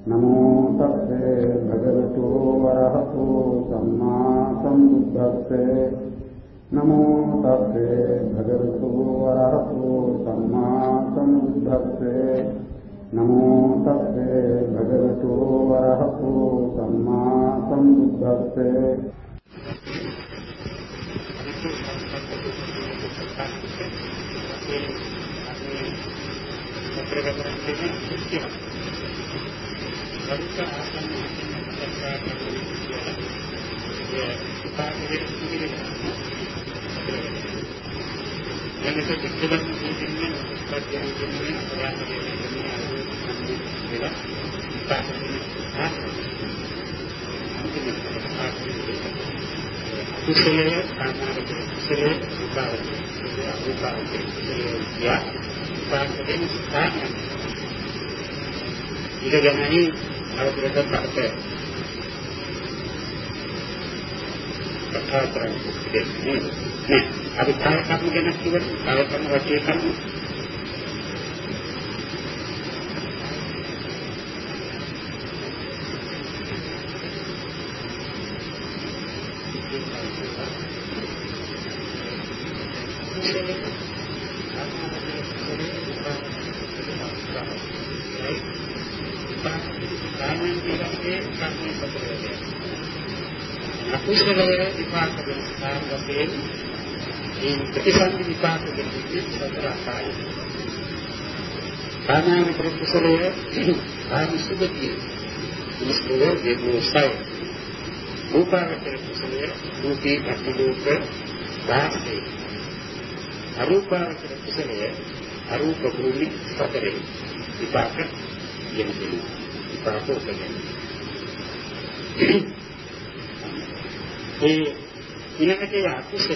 නමෝ තස්සේ භගවතු වරහතෝ සම්මා සම්බුද්දස්සේ නමෝ තස්සේ භගවතු වරහතෝ සම්මා සම්බුද්දස්සේ නමෝ තස්සේ භගවතු වරහතෝ සම්මා සම්බුද්දස්සේ වරුක ආසන්න චර්චා කරනවා ඒ උපාධියේ පිළිවෙල එනිසා කිසිවක් නිදින්නේ උත්පත්තිය නිදින්නේ අපරාධයේ නිදින්නේ අරුත් වෙලා කුසලයේ සාමාන්‍ය කුසලයේ උපාධිය උපාධිය යා උපාධියෙන් ස්ථානය ඉඳ ගැනීම අවබෝධ කරගන්න. කතා කරන්නේ නෑ. අපි කාය කර්ම ගැන කිව්වොත් කාය කර්ම වචේ කර්ම අකුසලයේ විපාක වෙන ස්ථානයෙන් මේ ප්‍රතිසන්දි විපාක දෙන්නේ සතර ආකාරයි. සාමාන්‍ය කුසලයේ ආනිසුබතිය ඉස්කෝල දෙවියන්සයි. රූපාවචර කුසලයේ රූපී අතිලෝක වාසේ. අරූපාවචර කුසලයේ අරූප භූමි සතරේ විපාක දෙන්නේ. විපාක උපදින්නේ. ඒ ඊළඟට අකුසල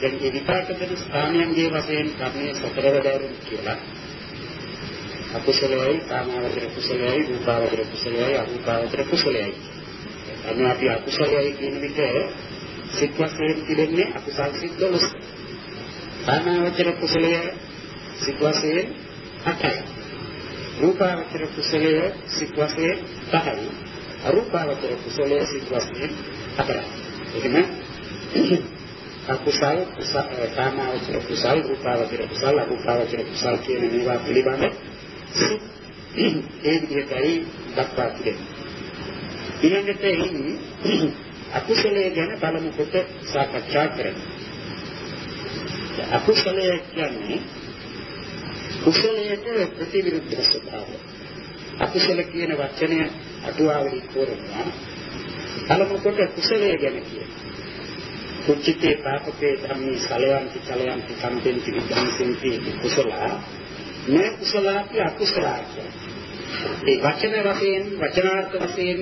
දැන් මේ විපාක දෙන ස්ථානයන්ගේ වශයෙන් කර්මයේ සතරවදාරුන් කියලා අකුසලයි කාමාවචර කුසලයි රූපාවචර කුසලයි අරූපාවචර කුසලයි අන්න අපි අකුසලයි කියන විට සිත් වශයෙන් තිබෙන්නේ අකුසල් සිත් 12 කාමාවචර කුසලය සිත් වශයෙන් 8යි රූපාවචර කුසලය සිත් වශයෙන් 5යි අරූපාවචර කුසලය සිත් වශයෙන් 4යි එහෙම අකුසල් කාමාවචර කුසල් රූපාවචර කුසල් අරූපාවචර කුසල් කියන මේවා පිළිබඳ ඒ විදිහටයි දක්වා තිබෙන්නේ. ඊළඟට එයින් අකුසලයේ ගැන බලමු කොට සාකච්ඡා කරමු. අකුසලය කියන්නේ කුසලයට ප්‍රතිවිරුද්ධ ස්වභාවය. අකුසල කියන වචනය අටුවාවෙන් තෝරනවා පළමු කොට කුසලය ගැන කියනවා. කුච්චිතේ පාපකේ ධම්මේ සලයන්ති සලයන්ති සම්පෙන්ති විද්‍යාන්සෙන්ති කුසල මේ කුසලාපි අකුසලාපි. ඒ වචන වශයෙන් වචනාර්ථ වශයෙන්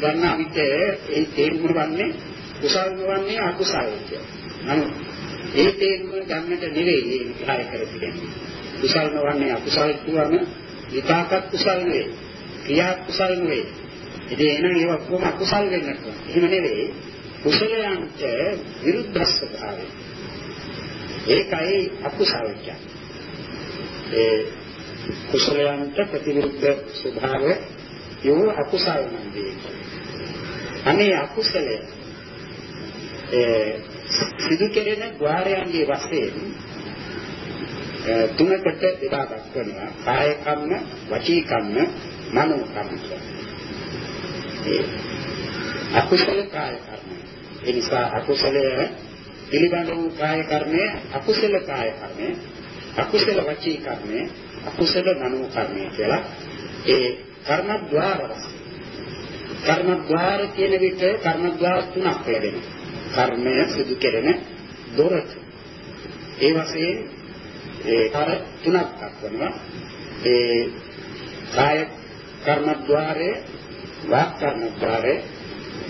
ගන්න විට ඒ තේරුම වන්නේ කුසල් නොවන්නේ අකුසල් කියලා. නමුත් ඒ තේරුම ගන්නට නෙවෙයි මේ විග්‍රහය කරපිටන්නේ. කුසල් නොවන්නේ අකුසල් කියවම විපාකත් කුසල් නෙවෙයි. ක්‍රියා කුසල් නෙවෙයි. ඉතින් එහෙනම් ඒවා කොහොම අකුසල් වෙන්නට ඕන. එහෙම නෙවෙයි. කුසලයන්ට විරුද්ධ ස්වභාවය. ඒකයි අකුසල් කියන්නේ. ඒ කුසලයන්ට ප්‍රතිවිරුද්ධ ස්වභාවය යෝ අකුසල් නන්දේ. අනේ අකුසලය ඒ සිදු කෙරෙන ద్వාරයන්ගේ වශයෙන් තුනකට බෙදා දක්වනවා. කාය කම්ම, වචී කම්ම, මනෝ කම්ම. අකුසල කාය කර්ම. ඒ නිසා අකුසලය පිළිබඳ වූ කාය කර්මය අකුසල කාය කර්මය, අකුසල වචී කර්මය, අකුසල මනෝ කර්මය කියලා ඒ කර්මද්වාර වශයෙන්. කර්මද්වාර කියන විට කර්මද්වාර තුනක් ලැබෙනවා. කර්මය සිදු කෙරෙන දොරට. ඒ වශයෙන් ඒ කර තුනක් දක්වනවා. ඒ කාය කර්මද්වාරයේ වාක් කර්මද්වාරයේ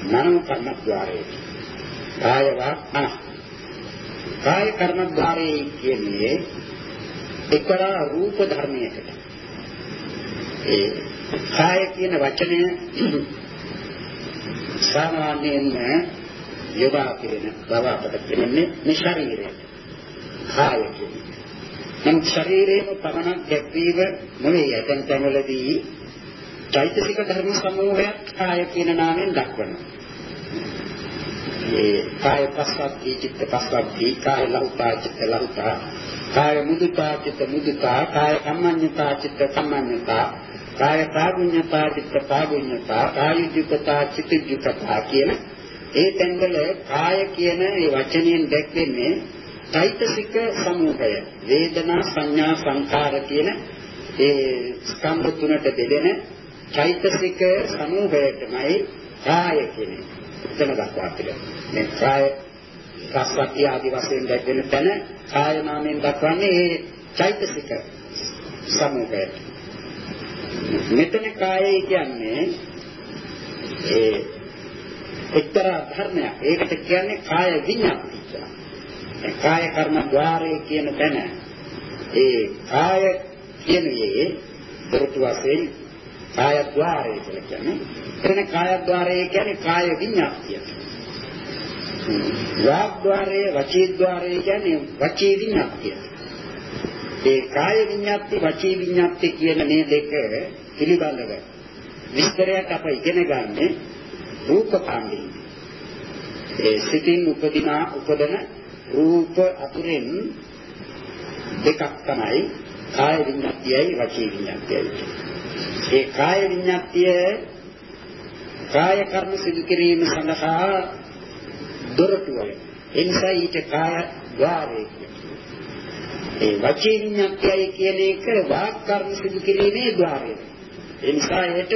මනෝ කර්මද්වාරයේ කාය වාක් මන කාය කර්මද්වාරයේ කියන්නේ එක්තරා රූප ධර්මයකට. ඒ කාය කියන වචනය සාමාන්‍යයෙන් යොදා පිළින බව අපට කියන්නේ මේ ශරීරය. කාය කියන්නේ නම් ශරීරයේම පමණක් දැක්වීම නෙවෙයි ඇතන් තැන්වලදී චෛතසික ධර්ම සමූහයක් කාය කියන නාමයෙන් දක්වනවා. ඒ කාය පස්සක්ති චිත්ත පස්සක්ති කාය ලහුතා චිත්ත ලහුතා කාය මුදුතා චිත්ත මුදුතා කාය කම්මඤ්ඤතා චිත්ත කම්මඤ්ඤතා කාය පාගුඤ්ඤතා චිත්ත පාගුඤ්ඤතා කාය යුක්තතා චිත්ත යුක්තතා කියන ඒ තැන්වල කාය කියන ඒ වචනයෙන් දැක්වෙන්නේ චෛතසික සමූහය වේදනා සංඥා සංකාර කියන ඒ ස්කන්ධ තුනට බෙදෙන චෛතසික සමූහයටමයි කාය කියන්නේ. එතන දක්වා තිබෙනවා. මේ කාය රසවත්ය ආදි වශයෙන් දැක්වෙන තැන කාය නාමයෙන් දක්වන්නේ ඒ චෛතසික සමූහය. මෙතන කායය කියන්නේ ඒ එක්තරා ධර්මයක්. ඒකට කියන්නේ කාය විඤ්ඤාති කියලා. කාය කර්ම ద్వාරය කියන තැන ඒ කාය කියන්නේ දොරටු වශයෙන් කායද්්වාරය කියලා කියන්නේ. එතන කායද්්වාරය කියන්නේ කාය විඤ්ඤාතිය. වාග්්වාරය වචීද්්වාරය කියන්නේ වචී විඤ්ඤාතිය. ඒ කාය විඤ්ඤාති වචී විඤ්ඤාති කියන මේ දෙක පිළිබඳව විස්තරයක් අප ඉගෙන ගන්නේ රූපකාණ්ඩයෙන්. ඒ සිතින් උපදිනා උපදන රූප අතුරෙන් දෙකක් තමයි කාය විඤ්ඤාතියයි වචී විඤ්ඤාතියයි. ඒ කාය විඤ්ඤාතිය කාය කර්ම සිදු කිරීම සඳහා දොරටුවයි. එනිසා ඊට කාය ద్వාරය ඒ වචී විඤ්ඤාතිය කියන එක වාක් කර්ම සිදු කිරීමේ ద్వාරය. එනිසා ඒට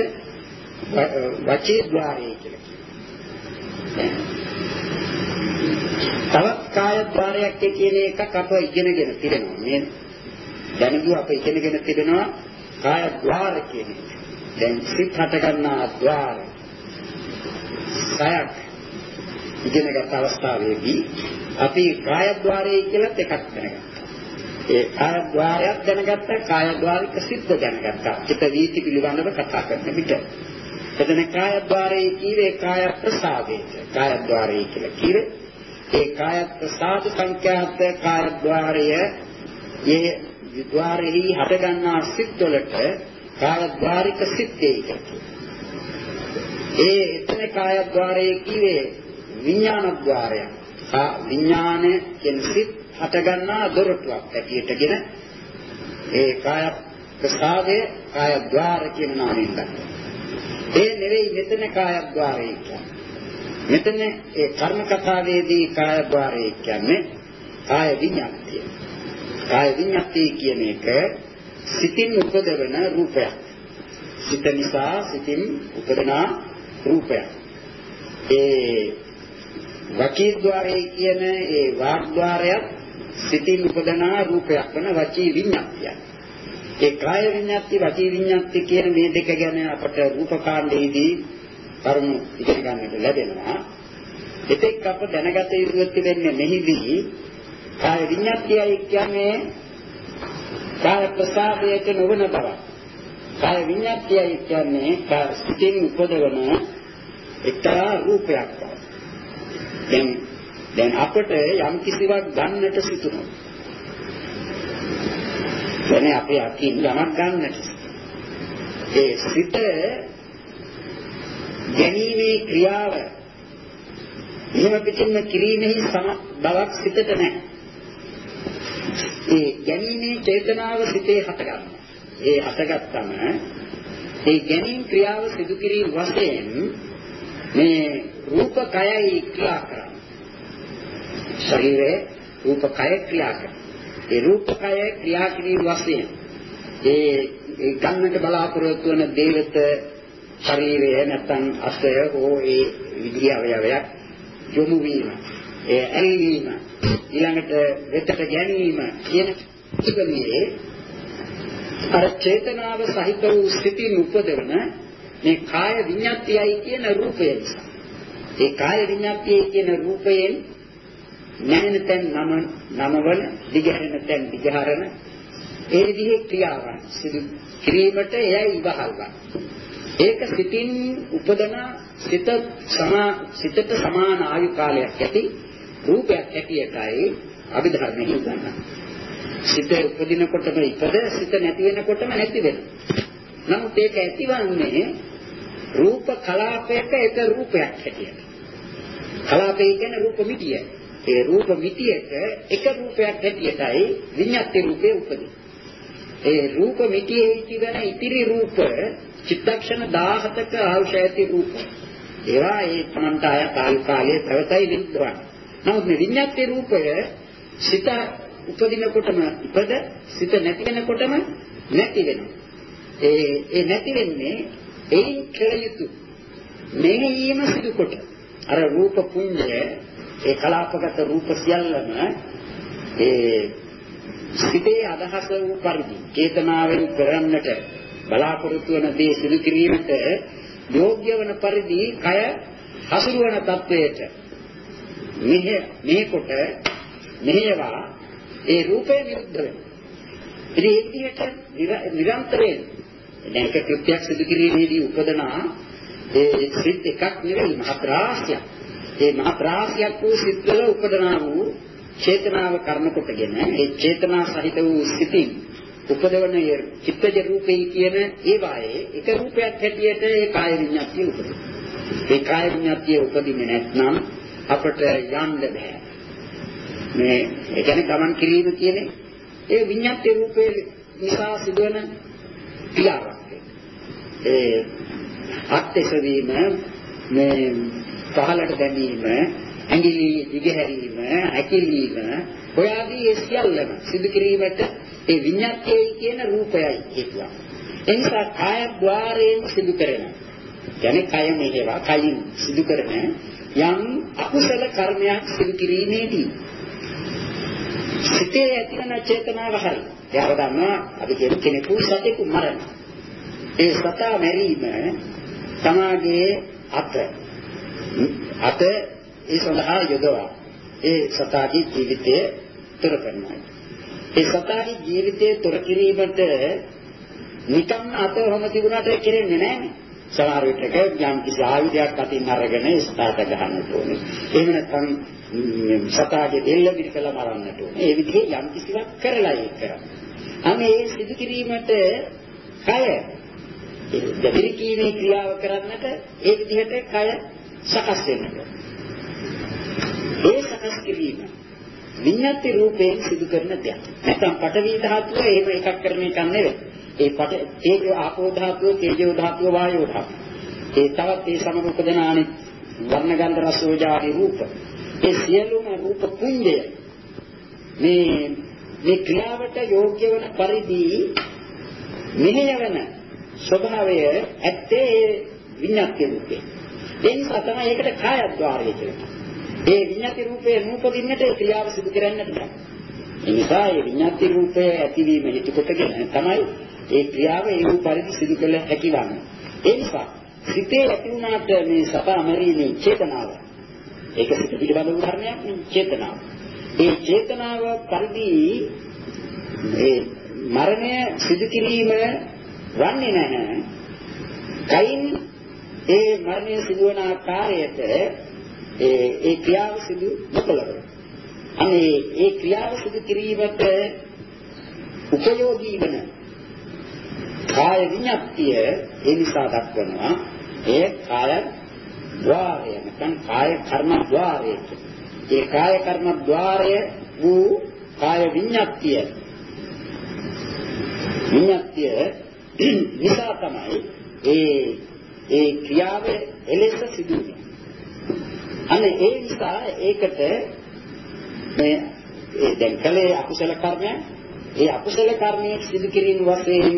වචී ద్వාරය කියලා තවත් කාය ద్వාරයක් කියන එකක් අප ඉගෙනගෙන තිබෙනවා නේද? දැනගු අප ඉගෙනගෙන තිබෙනවා කාය ద్వාර කියන්නේ. දැන් සිත් හට ගන්නා ద్వාර. සයක් ඉගෙනගත් අවස්ථාවේදී අපි කාය ద్వාරයේ කියලත් එකක් දැනගත්තා. ඒ කාය ద్వාරයක් දැනගත්තා කාය ద్వාරික සිත් දැනගත්තා. චිත වීති පිළිබඳව කතා කරන විට. එතන කාය ద్వාරයේ කීවේ කාය ප්‍රසාදේත. කාය ద్వාරයේ කියලා කිව්වේ ඒ කාය ප්‍රසාද සංඛ්‍යාත කාය ద్వාරය යේ විද්වාරෙහි හටගන්නා සිත්වලට කායද්වාරික සිත්යයි ඒ එතන කායද්වාරයේ කිවේ විඥානද්වාරය. ආ විඥාන කියන සිත් හටගන්නා දොරටුවක් ඇටියටගෙන ඒ කාය ප්‍රසාදය කායද්වාර කියන නාමයෙන් දක්වනවා. ඒ නෙවෙයි මෙතන කායද්වාරය කියන්නේ. මෙතන ඒ කර්ම කතාවේදී කායද්වාරය කියන්නේ කාය විඥානය. කාය විඤ්ඤාතිය කියන එක සිතින් උපදවන රූපයක්. සිත නිසා සිතින් උපදන රූපයක්. ඒ වචී ద్వාරයේ කියන ඒ වාග් ద్వාරයත් සිතින් උපදන රූපයක් වන වචී විඤ්ඤාතිය. ඒ කාය විඤ්ඤාති වචී විඤ්ඤාති කියන මේ දෙක ගැන අපට රූපකාණ්ඩයේදී කරුණු ඉගෙන ගන්නට ලැබෙනවා. එතෙක් අප දැනගත යුතු වෙන්නේ මෙහිදී කාය විඤ්ඤාතියයි කියන්නේ කාය ප්‍රසාදයට නොවන බව. කාය විඤ්ඤාතියයි කියන්නේ කාය සිතින් උපදවන එක්තරා රූපයක් බව. දැන් දැන් අපට යම් කිසිවක් ගන්නට සිතුනොත් දැන් අපේ අකින් යමක් ගන්නට ඒ සිත ගැනීමේ ක්‍රියාව එහෙම පිටින්ම කිරීමෙහි සම බවක් සිතට නැහැ. ඒ ගැනීමේ චේතනාව සිතේ හටගන්නවා. ඒ හටගත්තම ඒ ගැනීම ක්‍රියාව සිදු කිරීම වශයෙන් මේ රූප කයයි ක්‍රියා කරනවා. ශරීරයේ රූප කය ක්‍රියා කරනවා. ඒ රූප කය ක්‍රියා කිරීම වශයෙන් ඒ ඒ ගන්නට බලාපොරොත්තු වන දේවත ශරීරය නැත්නම් අසය හෝ ඒ විදිහේ අවයවයක් යොමු වීම ඒ ඇලීම ඊළඟට වෙතට ගැනීම කියන තිබෙන්නේ අර චේතනාව සහිත වූ ස්ථිතින් උපදවන මේ කාය විඤ්ඤාතියයි කියන රූපය නිසා. ඒ කාය විඤ්ඤාතියයි කියන රූපයෙන් නැහෙන තැන් නම නමවන දිගහැරෙන තැන් දිගහරන ඒ විදිහේ ක්‍රියාවන් සිදු කිරීමට එයයි ඉවහල්වා. ඒක සිතින් උපදන සිත සමා සිතට සමාන ආයු කාලයක් ඇති රූපයක් ඇටියටයි අභිධර්මයේ උගන්වන්නේ. සිත උපදිනකොටම ඉපද සිත නැති වෙනකොටම නැති වෙනවා. නමුත් ඒක ඇතිවන්නේ රූප කලාපයක එක රූපයක් හැටියට. කලාපය කියන්නේ රූප මිටිය. ඒ රූප මිටියක එක රූපයක් හැටියටයි විඤ්ඤාති රූපේ උපදින්නේ. ඒ රූප මිටියේ තිබෙන ඉතිරි රූප චිත්තක්ෂණ 17ක අවශ්‍ය ඇති රූප. ඒවා ඒ තමන්ට ආය කාලයේ පැවතයි විද්දවන්නේ. නමුත් මේ විඤ්ඤාති රූපය සිත උපදිනකොටම ඉපද සිත නැති වෙනකොටම නැති වෙනවා. ඒ ඒ නැති වෙන්නේ එයින් කළ යුතු මෙහෙයීම සිදු කොට අර රූප පුඤ්ජය ඒ කලාපගත රූප සියල්ලම ඒ සිතේ අදහස වූ පරිදි චේතනාවෙන් කරන්නට බලාපොරොත්තු වන දේ සිදු කිරීමට යෝග්‍ය වන පරිදි කය හසුරුවන තත්වයට මෙහෙ මේකොට මෙහෙවා ඒ රූපය නිරුද්ධ වෙනවා. ඉතින් ඒ විදිහට නිරන්තරයෙන් දැන් එක කෘත්‍යයක් සිදු කිරීමේදී උපදනා ඒ සිත් එකක් නෙවෙයි මහත් රාශියක්. ඒ මහත් රාශියක් වූ සිත්වල උපදනා වූ චේතනාව කර්ම කොටගෙන ඒ චේතනා සහිත වූ සිතින් උපදවන චිත්තජ රූපේ කියන ඒ වායේ එක රූපයක් හැටියට ඒ කාය විඤ්ඤාතිය උපදින. ඒ කාය විඤ්ඤාතිය උපදින්නේ නැත්නම් අපට යන්න බෑ. මේ ඒ කියන්නේ ගමන් කිරීම කියන්නේ ඒ විඤ්ඤාති රූපේ නිසා සිදුවන ක්‍රියාවක්. ඒ අත්‍යසවීම මේ පහලට දැමීම ඇඟිලි දිගහැරීම ඇකිලීම ඔය ආදී ඒ සියල්ලම සිදු කිරීමට ඒ විඤ්ඤාතියයි කියන රූපයයි හේතුවක්. එනිසා කාය ద్వාරයෙන් සිදු කරන කියන්නේ කය මෙහෙවා කයින් සිදු කරන යම් අකුසල කර්මයක් සිදු කිරීමේදී සිතේ ඇතිවන චේතනාව හරි. එයාව දන්නවා අපි කියන කෙනෙකු සතෙකු මරන. ඒ සතා මැරීම තමාගේ අත අත ඒ සඳහා යොදවා ඒ සතාගේ ජීවිතය තොර කරනවා. ඒ සතාගේ ජීවිතය තොර කිරීමට නිකම් අත හොම තිබුණාට කෙරෙන්නේ නැහැ. සමහර විටක යම් කිසි ආයුධයක් අතින් අරගෙන ස්ථාත ගන්න ඕනේ. එහෙම නැත්නම් සතාගේ දෙල්ල පිටකලා මරන්නට ඕනේ. ඒ විදිහේ යම් කිසිවක් කරලා ඒක කරන්නේ. අනේ ඒ සිදු කිරීමට කය දෙවිලි කීමේ ක්‍රියාව කරන්නට ඒ විදිහට කය සකස් වෙන්නට. ඒ සකස් කිරීම විඤ්ඤාති රූපයෙන් සිදු කරන දෙයක්. නැත්නම් පඨවි ධාතුව එහෙම එකක් කරන එක නෙවෙයි. ඒ පට තේජෝ ආපෝ ධාතුව, තේජෝ ධාතුව, වායෝ ධාතුව. ඒ තවත් ඒ සමග උපදින අනිත් වර්ණ ගන්ධ රස ඕජාදී රූප. ඒ සියලුම රූප කුංජය මේ මේ ක්‍රියාවට යෝග්‍ය වන පරිදි මෙහෙයවන ස්වභාවය ඇත්තේ විඤ්ඤාති රූපේ. ඒ නිසා තමයි ඒකට කායද්්වාරය කියන්නේ. ඒ විඤ්ඤාති රූපයේ නූපදින්නට ක්‍රියාව සිදු කරන්නට බෑ. ඒ නිසා මේ විඤ්ඤාති රූපය ඇතිවීම හේතු කොටගෙන තමයි ඒ ක්‍රියාව ඒ වූ පරිදි සිදු කළ හැකි වන්නේ. ඒ නිසා සිතේ ඇති වුණාට මේ සතා මරීමේ චේතනාව ඒක සිත පිළිබඳ උදාහරණයක් නේ චේතනාව. ඒ චේතනාව පරිදි ඒ මරණය සිදු කිරීම වන්නේ නැහැ. කයින් ඒ මරණය සිදුවන ආකාරයට ඒ ඒ ක්‍රියාව සිදු නොකළොත් අනේ ඒ ක්‍රියාව සිදු කිරීමට උපයෝගී වන කාය විඤ්ඤාතිය ඒ නිසා දක්වනවා. ඒ කාය ద్వාරය නැත්නම් කාය කර්ම ద్వාරය ඒ කාය කර්ම ద్వාරය වූ කාය විඤ්ඤාතිය විඤ්ඤාතිය නිසා තමයි ඒ ඒ ක්‍රියාවේ එලෙස සිදු වෙන්නේ අනේ ඒ නිසා ඒකට මේ දැන් කලේ අකුසල කර්මය ඒ අකුසල කර්මයේ සිදු කිරීම වශයෙන්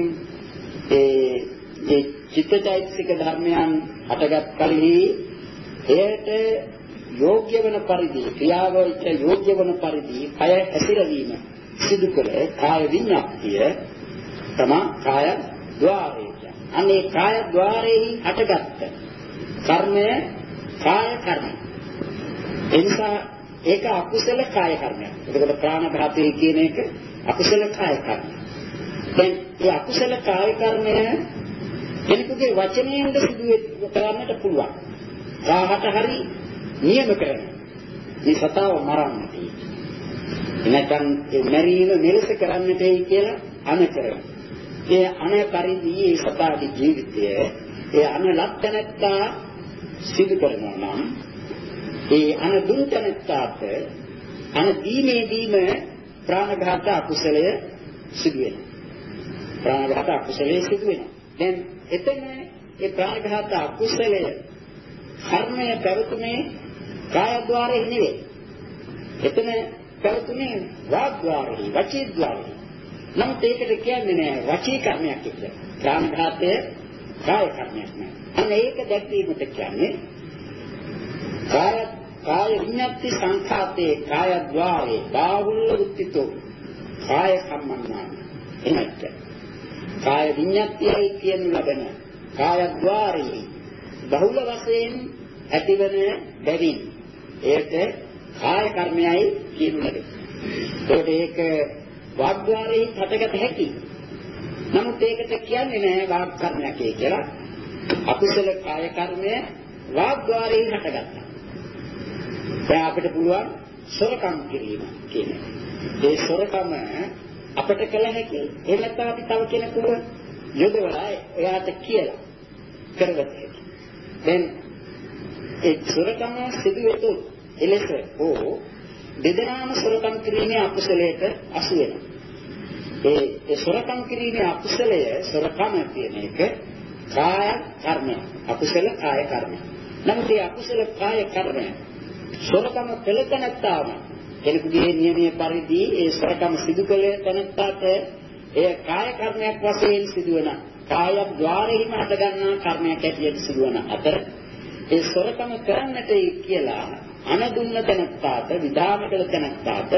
ඒ ඒ චිත්තචෛතසික ධර්මයන් හටගත් කලෙහි එයට යෝග්‍ය වන පරිදි ක්‍රියාවට යෝග්‍ය වන පරිදි කය ඇතිරවීම සිදු කර කාය විඤ්ඤාතිය තම කාය ద్వාරය අනේ කාය ద్వාරයේ හටගත්ත කර්මය කාය කර්මය එනිසා ඒක අකුසල කාය කර්මයක්. එතකොට ප්‍රාණඝාතය කියන එක අකුසල කාය කර්මයක්. දැන් ඒ අකුසල කාය කර්මය කෙනෙකුගේ වචනයෙන්ද සිදු කරන්නට පුළුවන්. කාහට හරි නියම කරන. මේ සතාව මරන්නට. නැත්නම් ඒ මැරීම මෙලෙස කරන්නටයි කියලා අනකරන. ඒ අන පරිදි ඒ සතාගේ ජීවිතය ඒ අන ලක්තනත්තා සිදු කරනවා නම් ඒ අන දුන් තනත්තාට අන දීමේදීම ප්‍රාණඝාත අකුසලය සිදු වෙනවා. ප්‍රාණඝාත අකුසලය සිදු වෙනවා. දැන් එතන ඒ ප්‍රාණඝාත අකුසලය කර්මය පැවතුනේ කායද්්වාරේ නෙවෙයි. එතන පැවතුනේ වාග්ද්වාරේ, වචීද්වාරේ. නමුත් ඒකට කියන්නේ නෑ වචී කර්මයක් කියලා. ප්‍රාණඝාතය කාය කර්මයක් නෑ. අන්න ඒක දැක්වීමට කියන්නේ කාය කාය විඤ්ඤාති සංඛාතේ කායද්්වාරේ බාහුල්‍ය උත්තිතෝ කාය කම්මන්නා එනච්ච කාය විඤ්ඤාතියයි කියන ලබන කායද්්වාරේ බහුල වශයෙන් ඇතිවන බැවින් ඒක කාය කර්මයයි කියනුනේ. ඒකට ඒක වාග්්වාරේ හටගත හැකි. නමුත් ඒකට කියන්නේ නෑ වාග් කර්මයක් කියලා. අකුසල කාය කර්මය වාග්්වාරේ හටගත්තා. දැන් අපිට පුළුවන් සොරකම් කිරීම කියන ඒ සොරකම අපිට කළ හැකි. එහෙම නැත්නම් අපි තව කෙනෙකුට යොදවලා එයාට කියලා කරගත හැකි. දැන් ඒ සොරකම සිදුවෙතු එලෙස ඕ දෙදෙනාම සොරකම් කිරීමේ අකුසලයට අසු වෙනවා. ඒ ඒ සොරකම් කිරීමේ අකුසලය සොරකම කියන එක කාය කර්මය. අකුසල කාය කර්මය. නමුත් මේ අකුසල කාය කර්මය සොරකම කළ තැනත්තාම කෙනෙකුගේ නියමයේ පරිදි ඒ සරකම සිදු කළේ තැනත්තාට එය කාය කර්මයක් වශයෙන් සිදුවන කාය ద్వාරෙහිම අද ගන්නා කර්මයක් ඇටියට සිදුවන අතර ඒ සරකම කරන්නට කියලා අනදුන්න තැනත්තාට විධාන කළ තැනත්තාට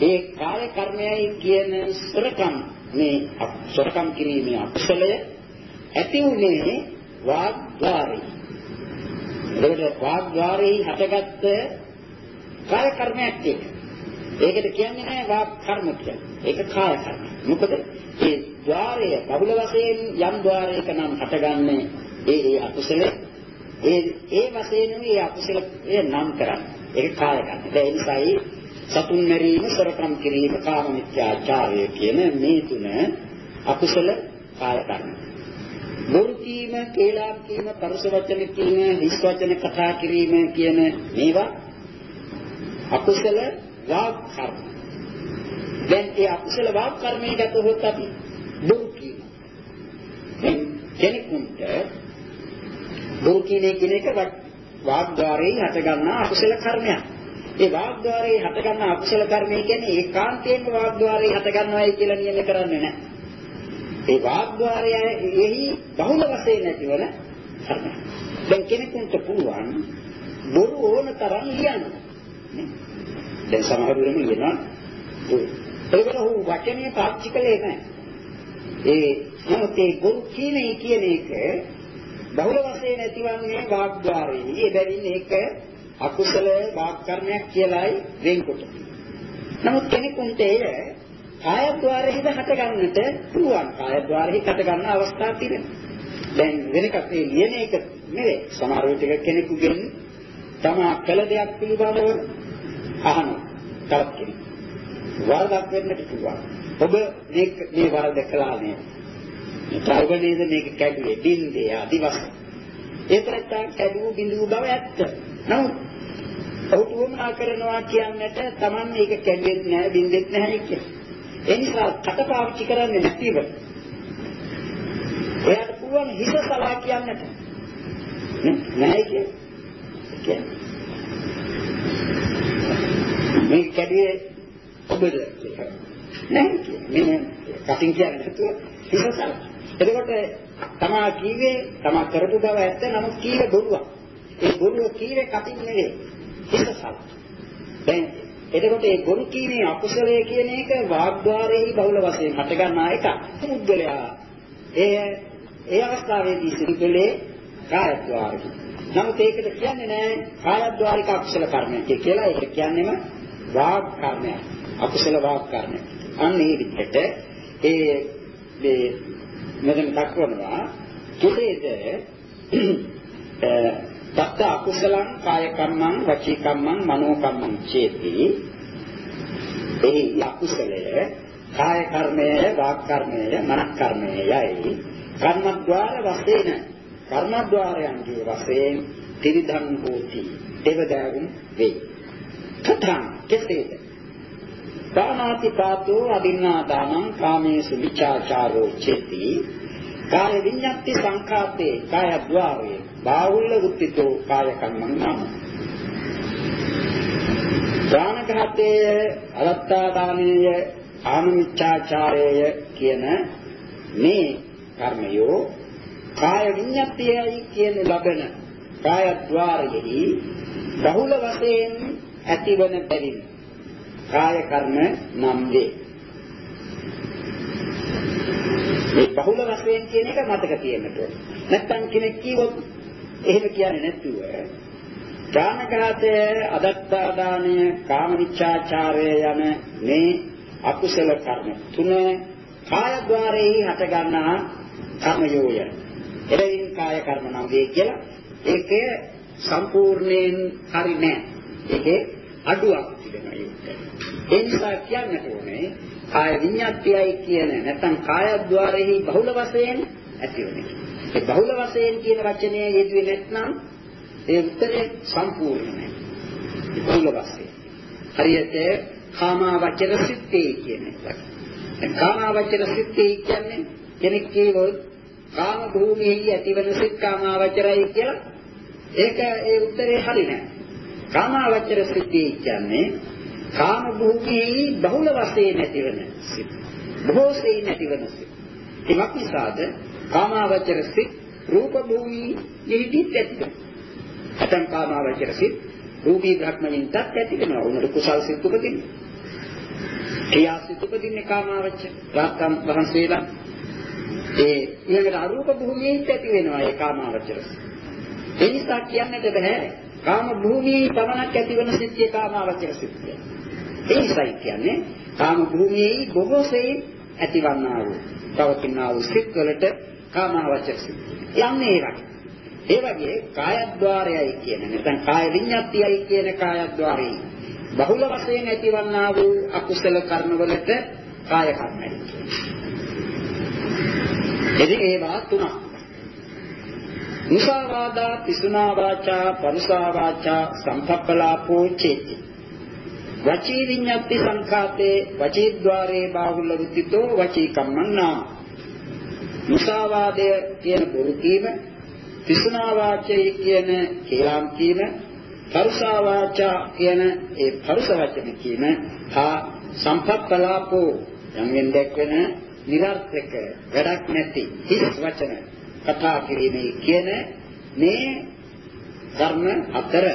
ඒ කාය කර්මයයි කියන සරකම් මේ සරකම් කිරීමේ අකුසලය ඇති වුණේ වාග් ద్వාරෙහි. එතකොට වාග් ద్వාරෙහි හටගත්ත කාය කර්මයක් ඒක. ඒකද කියන්නේ නෑ වාක් කර්ම කියලා. ඒක කාය කර්ම. මොකද ඒ ద్వාරය බහුල වශයෙන් යම් ద్వාරයක නම් හටගන්නේ ඒ ඒ අකුසල ඒ ඒ වශයෙන් මේ අකුසල නම් කරන්නේ. ඒක කාය කර්ම. ඒ නිසායි සතුන් මරීම, සොරකම් කිරීම, කාම මිත්‍යාචාරය කියන මේ තුන අකුසල කාය කර්ම. බොරු කීම, කේලාම් කීම, පරස වචන කීම, හිස් වචන කතා කිරීම කියන මේවා අකුසල වාග් කර්ම. දැන් ඒ අකුසල වාග් කර්මයේ ගතොත් අපි බොරු කීම. දැන් කෙනෙකුට බොරු කියන එක වාග්්වාරයෙන් හට ගන්නා අකුසල කර්මයක්. ඒ වාග්්වාරයෙන් හට ගන්නා අකුසල කර්මය කියන්නේ ඒකාන්තයෙන්ම වාග්්වාරයෙන් හට ගන්නවායි කියලා නියම කරන්නේ නැහැ. ඒ වාග්්වාරයෙහි බහුල වශයෙන් ඇතිවන කර්ම. දැන් කෙනෙකුට පුළුවන් බොරු ඕන තරම් ලියන්න. දැන් සමහරවිටම ලියනවා. ඒකට හු වචනේ පාවිච්චි කළේ නැහැ. ඒ නමුත් ඒ බොරු කියන්නේ කියන එක බහුල වශයෙන් ඇතිවන්නේ වාග්්වාරයෙහි. ඒ බැවින් ඒක අකුසල වාග් කර්මයක් කියලායි වෙන්කොට. නමුත් කෙනෙකුට එය කායද්්වාරෙහිද හට ගන්නට පුළුවන්. කායද්්වාරෙහි හට ගන්න අවස්ථා තිබෙනවා. දැන් වෙන එකක් මේ ලියන එක නෙවෙයි. සමහර විටක කෙනෙකුගෙන් තමා කළ දෙයක් පිළිබඳව අහනවා. තවත් කෙනෙක්. වරදක් වෙන්නට පුළුවන්. ඔබ මේ මේ වරද කළා නේද? ඒක නේද මේක කැඩුවේ බින්දේ ආදි වශයෙන්. ඒතරත් කැඩුව බිඳුව බව ඇත්ත. නමුත් ඔහුට වමනා කරනවා කියන්නට Taman මේක කැඩෙන්නේ නැහැ බින්දෙත් නැහැ කියලා. ඒ නිසා කට පාවිච්චි කරන්නේ නැතිව එයාට පුළුවන් හිස සලා කියන්නට නෑ කියන්නේ මේ කැඩියේ ඔබද නෑ කියන්නේ. කටින් කියන්නේ නැතුව හිස සලා එතකොට තමා කීවේ තමා කරපු බව ඇත්ත නමුත් කීවේ බොරුවක්. ඒ බොරුව කීවේ කටින් නෙවෙයි හිස සලා දැන් එතකොට මේ බොරු කීමේ අකුසලය කියන එක වාග්්වාරයේ බහුල වශයෙන් හට ගන්නා එක. මුද්දලයා ඒ ඒ අවස්ථාවේදී සිදුකලේ කායද්්වාරික. නමුත් ඒකට කියන්නේ නෑ කායද්්වාරික අකුසල කර්මයක් කියලා. ඒක කියන්නේම වාග් කර්මයක්. අකුසල වාග් කර්මයක්. අන්න ඒ විදිහට ඒ මේ මෙතන දක්වනවා කෙසේද තත්ත අකුසලං කාය කම්මං වචී කම්මං මනෝ කම්මං චේති එහි අකුසලය කාය කර්මය, වාක් කර්මය, මනස් කර්මයයි කර්මද්වාර වශයෙන් කර්මද්වාරයන්ගේ වශයෙන් ත්‍රිවිධං හෝති. දෙවදාගුම් වේ. තථං කෙසේද? දානාති පාතෝ අදින්නා දානං කාමේසු විචාචාරෝ චේති කාය විඤ්ඤාති සංඛාතේ කාය ద్వාරේ බාහුල්ල උත්තිතෝ කාය කම්මං නාම ප්‍රාණඝාතයේ අලත්තා දානීය ආනමිච්ඡාචාරය කියන මේ කර්මයෝ කාය විඤ්ඤාතියයි කියන ලබන කාය ద్వාරයෙහි බහුල වශයෙන් ඇතිවන බැවින් කාය කර්ම නම් වේ. මේ බහුල වශයෙන් කියන එක මතක තියෙන්නට ඕනේ. නැත්තම් කෙනෙක් කිව්වොත් එහෙම කියන්නේ නැතුව දානඝාතය, අදත්තාදානය, කාමවිච්ඡාචාරය යන මේ අකුසල කර්ම තුන කායද්්වාරයේ හට ගන්නා කර්මයෝය. එබැවින් කාය කර්ම නම් වේ කියලා ඒකේ සම්පූර්ණයෙන් හරි නෑ. ඒකේ අඩුවක් තිබෙනවා ඒකට. ඒ නිසා කියන්නට ඕනේ කාය විඤ්ඤාත්යයි කියන නැත්නම් කායද්්වාරයේ බහුල වශයෙන් ඇතිවෙන්නේ. ඒ බහුල වශයෙන් කියන වචනේ යෙදුවේ නැත්නම් ඒ උත්තරේ සම්පූර්ණ නැහැ. බහුල වශයෙන්. හරියට කාමාවචර සිත්තේ කියන එක. කාමාවචර සිත්තේ කියන්නේ කෙනෙක් කියවොත් කාම භූමියෙහි ඇතිවන සිත් කාමාවචරයි කියලා ඒක ඒ උත්තරේ හරි නෑ. කාමාවචර සිත්තේ කියන්නේ කාම භූමියෙහි බහුල වශයෙන් ඇතිවන සිත්. බොහෝ සෙයින් ඇතිවන සිත්. ඒක් නිසාද කාමාවචර සිත් රූප භූමියෙහිදී ඇතිවෙනවා. ඇතම් කාමාවචර සිත් රූපී භ්‍රමණින්ටත් ඇති වෙනවා. උනට කුසල් සිත් උපදින්නේ. ක්‍රියා සිත් උපදින්නේ කාමාවචර. රාත්තම් වහන්සේලා ඒ ඊළඟට අරූප භූමියෙත් ඇති වෙනවා ඒ කාමාවචර සිත්. ඒ නිසා කියන්නට බෑ කාම භූමියේ පමණක් ඇතිවන සිත්ය කාමාවචර සිත්ය. ඒ නිසායි කියන්නේ කාම භූමියේ බොහෝ සෙයින් ඇතිවන්නා වූ පවතිනා වූ සිත් වලට කාමාවචර සිත්. යන්නේ ඒ වගේ. ඒ වගේ කායද්්වාරයයි කියන නැත්නම් කාය විඤ්ඤාතියයි කියන කායද්්වාරයයි බහුල වශයෙන් ඇතිවන්නා වූ අකුසල කර්මවලට කාය කර්මයි කියන්නේ. ඒවා තුනක්. මුසාවාදා, පිසුනා වාචා, පරුසා වාචා, සම්පප්පලාපෝ චේති. වචී විඤ්ඤාති සංඛාතේ වචීද්්වාරේ බාහුල රුද්ධිතෝ වචී කම්මන්නා. මුසාවාදය කියන බොරු කීම තිසුනා වාචය කියන කේලම් කීම පරුසා වාචා කියන ඒ පරුස වචන කීම හා සම්පත්කලාපෝ යම්ෙන් දැක්වෙන નિરર્થක වැඩක් නැති හිස් වචන කතා කිරීමේ කියන මේ ධර්ම අතර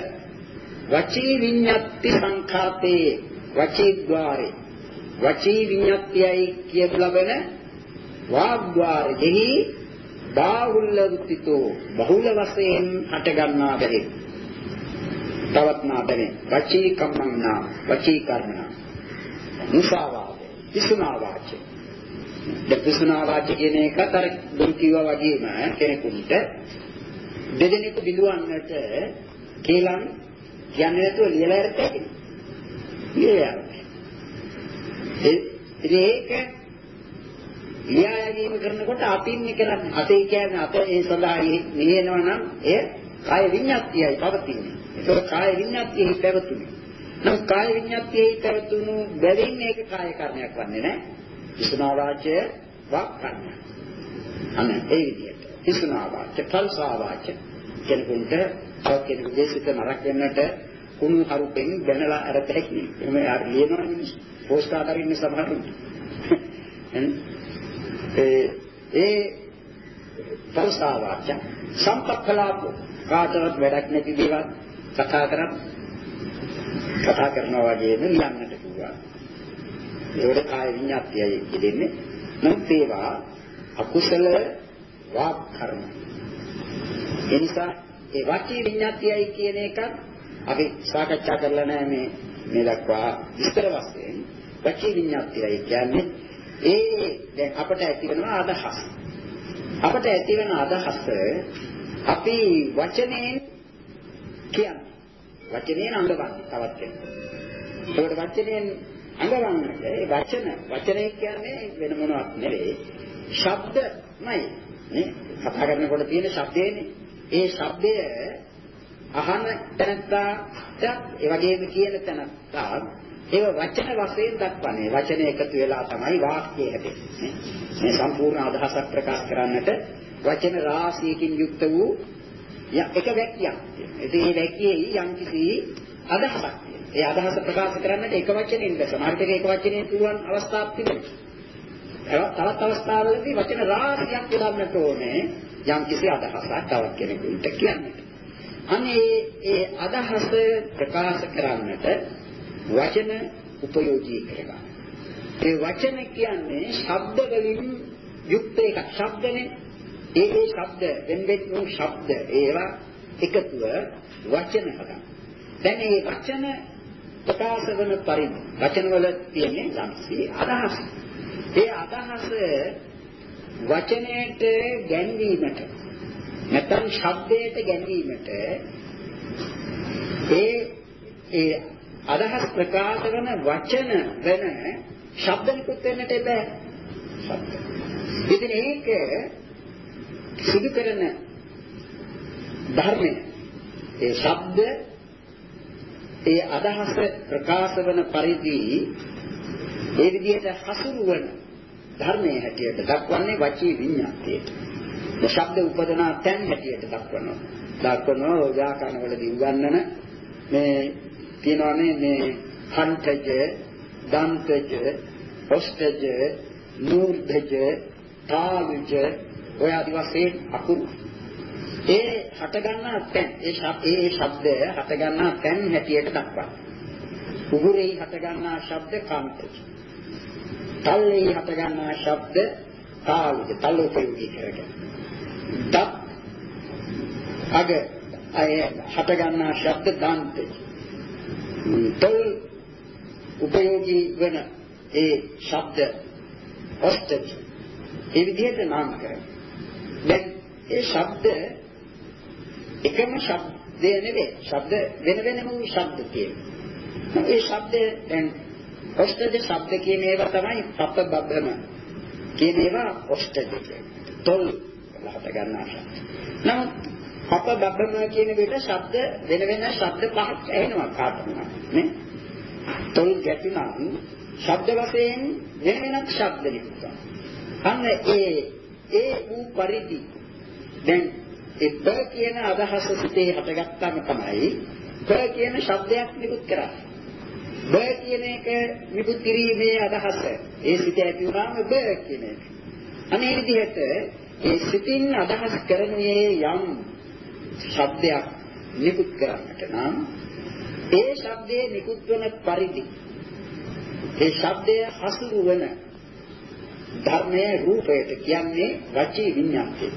වචී විඤ්ඤාති සංඛාතේ වචී ద్వාරේ. වචී විඤ්ඤාතියයි කියව ලබන වාග් ద్వාරෙහි බාහුල්ල රුතිතෝ බහුල වශයෙන් හට ගන්නා බැරි තවත් නාදනේ වචී කම්මං නා වචී කර්මනා මුසාවාදේ කිසුනා වාචේ දැන් පිසුනා වාච කියන එක අර දුරු කිව්වා වගේම කෙනෙකුට දෙදෙනෙකු බිඳුවන්නට කේලම් කියන්නේ නැතුව ලියලා ඉරට හැකියි. ලියලා. ඒක ලියා යැවීම කරනකොට අතින්නේ කරන්නේ. අතේ කියන්නේ අත ඒ සඳහා නිහෙනවා නම් එය කාය විඤ්ඤාතියයි පවතින්නේ. ඒක කාය විඤ්ඤාතියෙහි පැවතුනේ. නමුත් කාය විඤ්ඤාතියෙහි පැවතුණු බැවින් මේක කාය කර්මයක් වන්නේ නැහැ. විසුනා වාචය වාක් කර්මය. අන්න ඒ විදිහට. විසුනා වාචය, කල්සා වාචය කෙනෙකුට තව කෙනෙකු දේශිත නරක වෙන්නට කුණු හරුපෙන් බැනලා අරත හැකි. එහෙම ලියනවා මිනිස්සු. පෝස්ට් කාඩ් අරින්න සමහරුන්ට. ඒ ඒ පරසාවාච සම්පක්ඛලාප කාටවත් වැඩක් නැති දේවල් කතා කරත් කතා කරනවා වගේම ලියන්නට පුළුවන්. ඒකට කාය විඤ්ඤාතියයි කියන්නේ. නමුත් ඒවා අකුසල වාක් කර්ම. ඒ නිසා ඒ වාචී විඤ්ඤාතියයි කියන එක අපි සාකච්ඡා කරලා නැහැ මේ මේ දක්වා විස්තර වශයෙන්. වාචී විඤ්ඤාතියයි කියන්නේ ඒ දැන් අපට ඇතිවන අදහස්. අපට ඇතිවන අදහස අපි වචනයෙන් කියන්නේ. වචනයෙන් අඟවන්නේ තවත් කෙනෙක්. ඒකට වචනයෙන් අඟවන්නට ඒ වචන. වචනය කියන්නේ වෙන මොනවත් නෙවෙයි. ශබ්දමයි. නේ? කතා කරනකොට තියෙන ශබ්දේනේ ඒ ශබ්දය අහන තැනත්තාට ඒ වගේම කියන තැනත්තා ඒව වචන වශයෙන් දක්වන්නේ. වචන එකතු වෙලා තමයි වාක්‍යය හැදෙන්නේ. මේ සම්පූර්ණ අදහසක් ප්‍රකාශ කරන්නට වචන රාශියකින් යුක්ත වූ එක වැක්කියක් ඉතින් මේ වැක්කියේ යම්කිසි අදහසක් ඒ අදහස ප්‍රකාශ කරන්නට එක වචනෙන් බෑ සමහරට ඒක වචනෙන් පුළුවන් අවස්ථාවක් තිබෙනවා තවත් අවස්ථාවලදී වචන රාශියක් යොදන්නට ඕනේ යම්කිසි අදහසක් තවත් කෙනෙකුට කියන්නට අනේ ඒ අදහස ප්‍රකාශ කරන්නට වචන උපයෝගී කරගන්න. ඒ වචන කියන්නේ ශබ්ද වලින් යුක්ත එකක්. ශබ්දනේ ඒ ඒ ශබ්ද වෙන්වෙත් වූ ශබ්ද ඒවා එකතුව වචන හදන්න. දැන් මේ වචන ප්‍රකාශ වන පරිදි වචන වල තියෙන්නේ යම්සි අදහස. ඒ අදහස වචනයට ගැන්වීමට නැත්නම් ශබ්දයට ගැනීමට ඒ ඒ අදහස් ප්‍රකාශ කරන වචන වෙන ශබ්දනිකුත් වෙන්නට බෑ. ශබ්ද. ඉතින් ඒක සිදු කරන ධර්මය ඒ ශබ්ද ඒ අදහස ප්‍රකාශ වන පරිදි ඒ විදිහට හසුරුවන ධර්මයේ හැටියට දක්වන්නේ වචී විඤ්ඤාණයට. මේ ශබ්ද උපදනා තැන් හැටියට දක්වනවා. දක්වනවා ව්‍යාකරණ වලදී උගන්වන මේ තියෙනවානේ මේ කණ්ඨජ, දන්තජ, ඔෂ්ඨජ, නූර්ධජ, තාලුජ ඔය ආදි වශයෙන් අකුරු ඒ හට ගන්නා තැන් ඒ ඒ ශබ්දය හට ගන්නා තැන් හැටියට දක්වනවා. උගුරේ හට ගන්නා ශබ්ද කණ්ඨජ. තල්ලේ හට ගන්නා ශබ්ද තාලුජ. තල්ල උපයෝගී කරගෙන. දත් අග අය හට ගන්නා ශබ්ද දාන්තය. තොල් උපයෝගී වෙන ඒ ශබ්ද ඔස්තජ. ඒ විදිහට නාම කරනවා. දැන් ඒ ශබ්ද එකම ශබ්දය නෙවෙයි. ශබ්ද වෙන වෙනම ශබ්ද තියෙනවා. ඒ ශබ්දය දැන් ඔස්තජ ශබ්ද කියන ඒවා තමයි පප බබ්බම කියන ඒවා ඔස්තජ කියන්නේ. තොල් හට ගන්නා ශබ්ද. නමුත් අප බබ්බම කියන විට ශබ්ද වෙන වෙන ශබ්ද පහක් ඇහෙනවා කාටවත් නේ? තොල් ගැටුණම් ශබ්ද වශයෙන් වෙන වෙනත් ශබ්ද නිකුත්වා. අන්න ඒ ඒ වූ පරිදි දැන් ඒ බ කියන අදහස සිතේ හටගත්තාම තමයි බ කියන ශබ්දයක් නිකුත් කරන්නේ. බ කියන එක නිකුත් කිරීමේ අදහස ඒ සිත ඇති වුණාම බ කියන එක. අනේ විදිහට ඒ සිතින් අදහස් කරන්නේ යම් ශබ්දයක් නිකුත් කරන්නට නම් ඒ ශබ්දයේ නිකුත් වන පරිදි ඒ ශබ්දය හසුරු වන ධර්මයේ රූපයට කියන්නේ වචී විඤ්ඤාණය.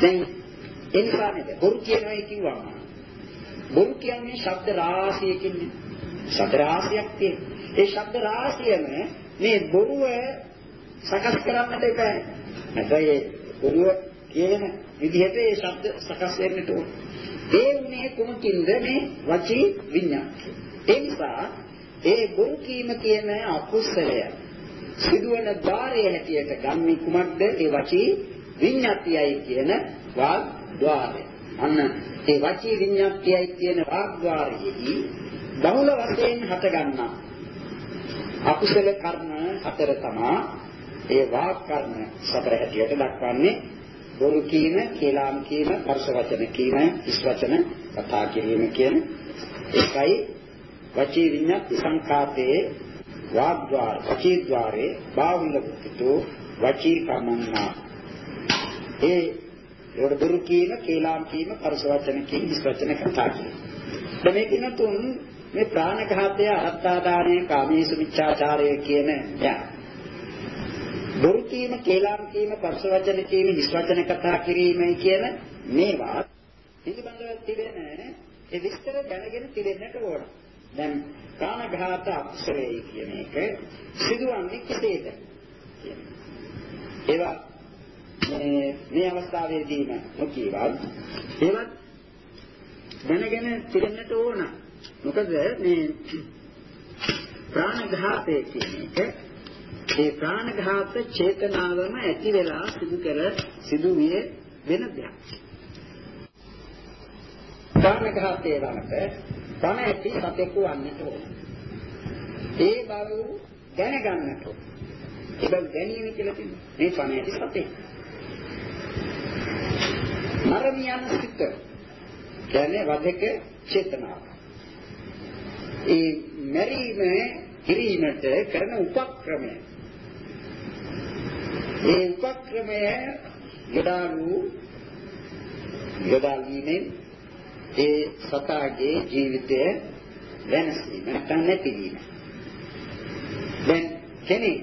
දැන් එනිසා නේද බොරු කියනවා කිව්වම බොරු කියන්නේ ශබ්ද රාශියකින් ශබ්ද රාශියක් තියෙන. ඒ ශබ්ද රාශියම මේ බොරුව සකස් කරන්නට එපා. නැත්නම් බොරුව කියන විදිහට ඒ ශබ්ද සකස් වෙන්නට ඕන. ඒ උනේ කුමකින්ද මේ වචී විඤ්ඤාණය. ඒ නිසා ඒ බොරු කීම කියන අකුසලය සිදුවන ධාරයේ හැටියට ගන්නේ කුමක්ද? ඒ වචී විඤ්ඤාතියයි කියන වාග් ద్వාරය. අන්න ඒ වචී විඤ්ඤාතියයි කියන වාග් ద్వාරයේදී බහුල වශයෙන් හටගන්නා අකුසල කර්ම හතර තමා ඒ වාග් කර්ම සතර හැටියට දක්වන්නේ බොරු කියන, කේලාම් කියන, පරස වචන කියන, ඉස් වචන කතා කිරීම කියන එකයි වචී විඤ්ඤාති සංකාතේ වාග් ద్వාර වචී ద్వාරේ බාහුල වූ වචී කමන්නා ඒ ඒකට බොරු කීම, කේලාම් කීම, පරස වචන කීම, හිස් වචන කතා කිරීම. දැන් මේක නතුන් මේ ප්‍රාණඝාතය, අත්තාදානය, කාමීසු මිච්ඡාචාරය කියන යා බොරු කීම, කේලාම් කීම, පරස වචන කීම, හිස් වචන කතා කිරීමයි කියන මේවා පිළිබඳව තිබෙන ඒ විස්තර දැනගෙන තිබෙන්නට ඕන. දැන් ප්‍රාණඝාත අකුසලයේ කියන එක සිදුවන්නේ කෙසේද? ඒවා මේ මේ අවස්ථාවේදීම නොකියවත් ඒවත් දැනගෙන තිබෙන්නට ඕන. මොකද මේ ප්‍රාණඝාතය කියන එක ඒ ප්‍රාණඝාත චේතනාවම ඇති වෙලා සිදු කර සිදු විය වෙන දෙයක්. ප්‍රාණඝාතයේ වමත පණ ඇති සතෙකු වන්නට ඕන. ඒ බව දැනගන්නට ඕන. ඒක දැනීම කියලා කියන්නේ මේ පණ ඇති සතෙක්. මරණියන සිත කියන්නේ වදක චේතනාව. ඒ මරීම කිරීමට කරන උපක්‍රමය. ඒ උපක්‍රමය යොදාලු යොදාලීමෙන් ඒ සතාගේ ජීවිතය වෙනස්වීම නැත්නම් නැතිවීම. දැන් කෙනෙක්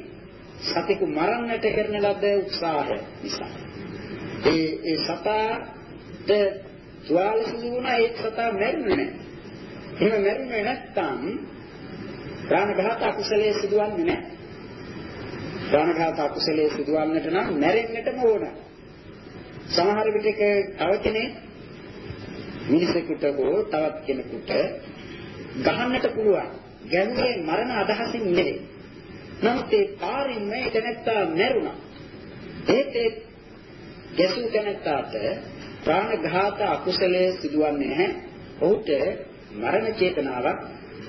සතෙකු මරන්නට කරන ලද උත්සාහය නිසා ඒ ඒ සතාට තුවාල සිදු වුණා ඒ සතා මැරුණේ නැහැ. එහෙම මැරුණේ නැත්නම් ප්‍රාණඝාත අකුසලයේ සිදුවන්නේ නැහැ. ප්‍රාණඝාත අකුසලයේ සිදුවන්නට නම් මැරෙන්නටම ඕන. සමහර විටක තව කෙනෙක් මිනිසෙකුට හෝ තවත් කෙනෙකුට ගහන්නට පුළුවන්. ගැහුවේ මරණ අදහසින් නෙවෙයි. නමුත් ඒ පාරින්ම ඒ දැනත්තා මැරුණා. ඒත් ඒ ගැසූ දැනත්තාට ප්‍රාණඝාත අකුසලයේ සිදුවන්නේ නැහැ. ඔහුට මරණ චේතනාවක්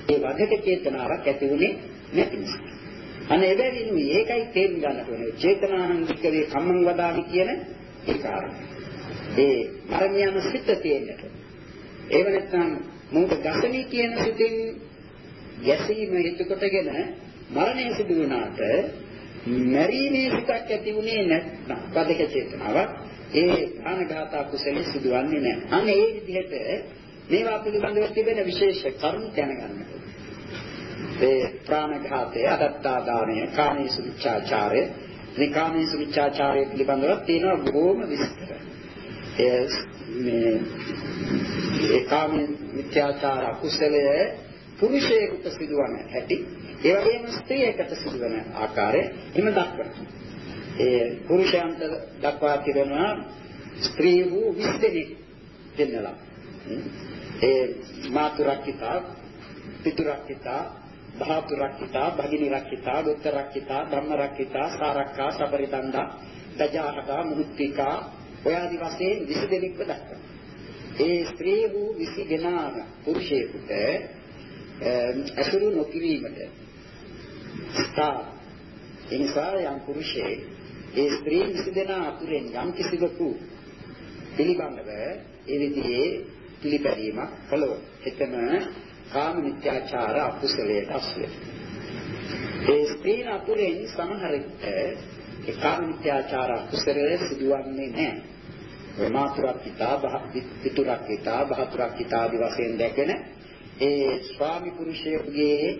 ඒ වදක චේතනාවක් ඇති වුණේ නැති නිසා. අනේ එබැවින් මේකයි තේරුම් ගන්න ඕනේ. චේතනාහං වික්කවේ කම්මං වදාමි කියන ඒ කාරණය. ඒ මරණයන සිත් තියෙන්නට. ඒව නැත්නම් මොකද ගසණී කියන සිතින් යැසීම හේතු කොටගෙන මරණය සිදු වුණාට මරීමේ සිතක් ඇති වුණේ නැත්නම් වදක චේතනාවක් ඒ ප්‍රාණඝාත කුසලෙ සිදුවන්නේ නැහැ. අන්න ඒ විදිහට මේවා පිළිබඳව තිබෙන විශේෂ කරුණු දැනගන්න ඒ ප්‍රාණඝාතය, අදත්තා දාණය, කාමීසු විචාචාරය, මේ කාමීසු විචාචාරය පිළිබඳව තියෙනවා බොහෝම විස්තර. ඒ මේ ඒ කාමී මිත්‍යාචාර අකුසලය පුරුෂයෙකුට සිදුවන හැටි, ඒ වගේම ස්ත්‍රියකට සිදුවන ආකාරය එහෙම දක්වනවා. ඒ පුරුෂයන්ට දක්වා තිබෙනවා ස්ත්‍රී වූ 20 දෙනෙක් දෙන්නලා. ඒ මාතුරක්කිතා, පිතුරක්කිතා, භාතුරක්කිතා, භගිනිරක්කිතා, දුක්තරක්කිතා, ධම්මරක්කිතා, සාරක්කා, සබරිතණ්ඩා, දජාහකා, මුත්තිකා ඔය ආදි වශයෙන් 20 දෙනෙක්ව දක්වනවා. ඒ ස්ත්‍රී වූ 20 දෙනාම පුරුෂයෙකුට අසුරු නොකිරීමට ස්ථා එනිසා යම් පුරුෂයෙක් ඒ ස්ත්‍රී 20 දෙනා අතුරෙන් යම් කිසිවකු පිළිබඳව ඒ විදිහේ පිළිපැදීමක් කළොත් එතන කාම මිත්‍යාචාර අකුසලයට අස්වේ. ඒ ස්ත්‍රීන් අතුරෙන් සමහරෙක් ඒ කාම මිත්‍යාචාර අකුසලයේ සිදුවන්නේ නැහැ. මාතුරක් හිතා, පිටුරක් හිතා, බහතුරක් හිතා ආදි වශයෙන් දැකෙන ඒ ස්වාමි පුරුෂයෙකුගේ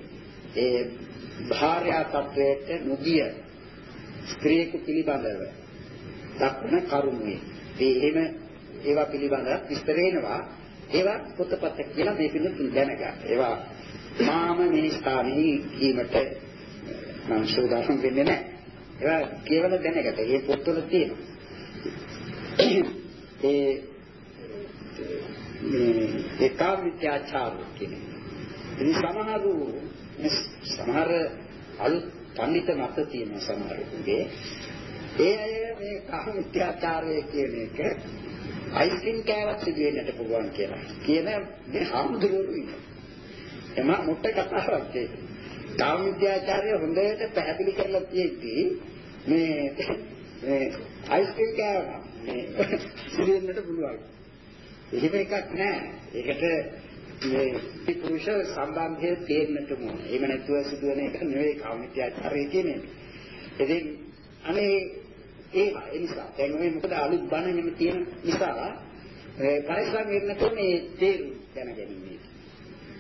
ඒ භාර්යා තත්වයට නොගිය ස්ත්‍රියක පිළිබඳව දක්වන කරුණුයි. ඒ එහෙම ඒවා පිළිබඳව විස්තර වෙනවා. ඒවා පොතපත කියලා මේ පිළිතුරු දැනගන්න. ඒවා මාම මේ ස්ථානයේ කීමට මම සෝදානම් වෙන්නේ නැහැ. ඒවා ಕೇವල දැනගත. මේ පොත්වල තියෙනවා. ඒ මේ ඒකාමිත්‍යාචාර කියන්නේ. ඉතින් සමහරු සමහර අලුත් පඬිත මත තියෙන සමහරුගේ ඒ අය මේ කාමිත්‍යාචාරය කියන එක අයිස්ක්‍රීම් කෑවත් සිදු වෙන්නට පුළුවන් කියලා. කියන මේ හාමුදුරුවෝ ඉන්නවා. එම මුට්ට කතාවක් ඒක. කාම විද්‍යාචාර්ය හොඳට පැහැදිලි කරලා තියෙද්දි මේ මේ අයිස්ක්‍රීම් කෑවා මේ සිදු වෙන්නට පුළුවන්. එහෙම එකක් නෑ. ඒකට මේ පුරුෂ සම්බන්ධය තේරෙන්නට ඕන. එහෙම නැතුව සිදුවෙන එක නෙවෙයි කාම විද්‍යාචාරය කියන්නේ. ඉතින් අනේ ඒ ඒ නිසා දැන් මේ මොකද අලුත් බණ නෙම තියෙන නිසා පරිස්සම් වෙන්නකොට මේ තේරුම් දැනගැනීම.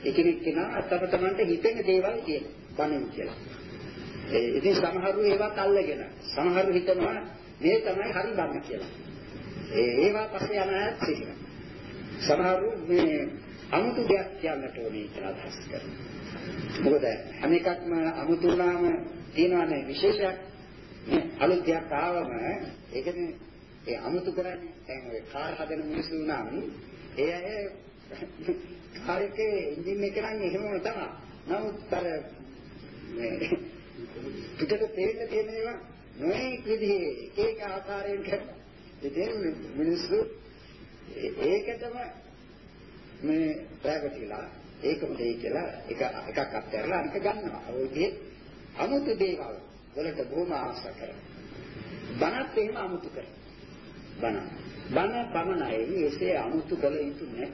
එකිනෙක කෙනා තම තමන්ට හිතෙන දේවල් කියන බණින් කියලා. ඒ ඉතින් සමහරු ඒවත් අල්ලගෙන සමහරු හිතනවා මේ තමයි හරි බණ කියලා. ඒ ඒවා පස්සේ යන අයත් සිටිනවා. සමහරු මේ අමුතු දෙයක් කියන්නට ඕනේ කියලා අදහස් කරනවා. මොකද හැම එකක්ම අමුතුනාම තියනවානේ විශේෂයක්. අලුත් දෙයක් ආවම ඒකනේ ඒ අමුතු කරන්නේ දැන් ඔය කාර් හදන මිනිස්සු නම් ඒ අය කාර් එකේ එන්ජින් එක නම් එහෙමම තමයි. නමුත් අර මේ පිටට තේන්න තියෙන ඒවා නොයෙක් විදිහේ එක එක ආකාරයෙන් කරනවා. ඉතින් මිනිස්සු ඒකටම මේ ප්‍රයත්නලා ඒකම දෙයි කියලා එක එකක් අත්හැරලා අනික ගන්නවා. ඔයගේ අමුතු දේවල් වලට බොහොම ආස කරනවා. බණත් එහෙම අමුතු කරනවා. බණ. බණ පමණයි එසේ අමුතු කළ යුතු නැහැ.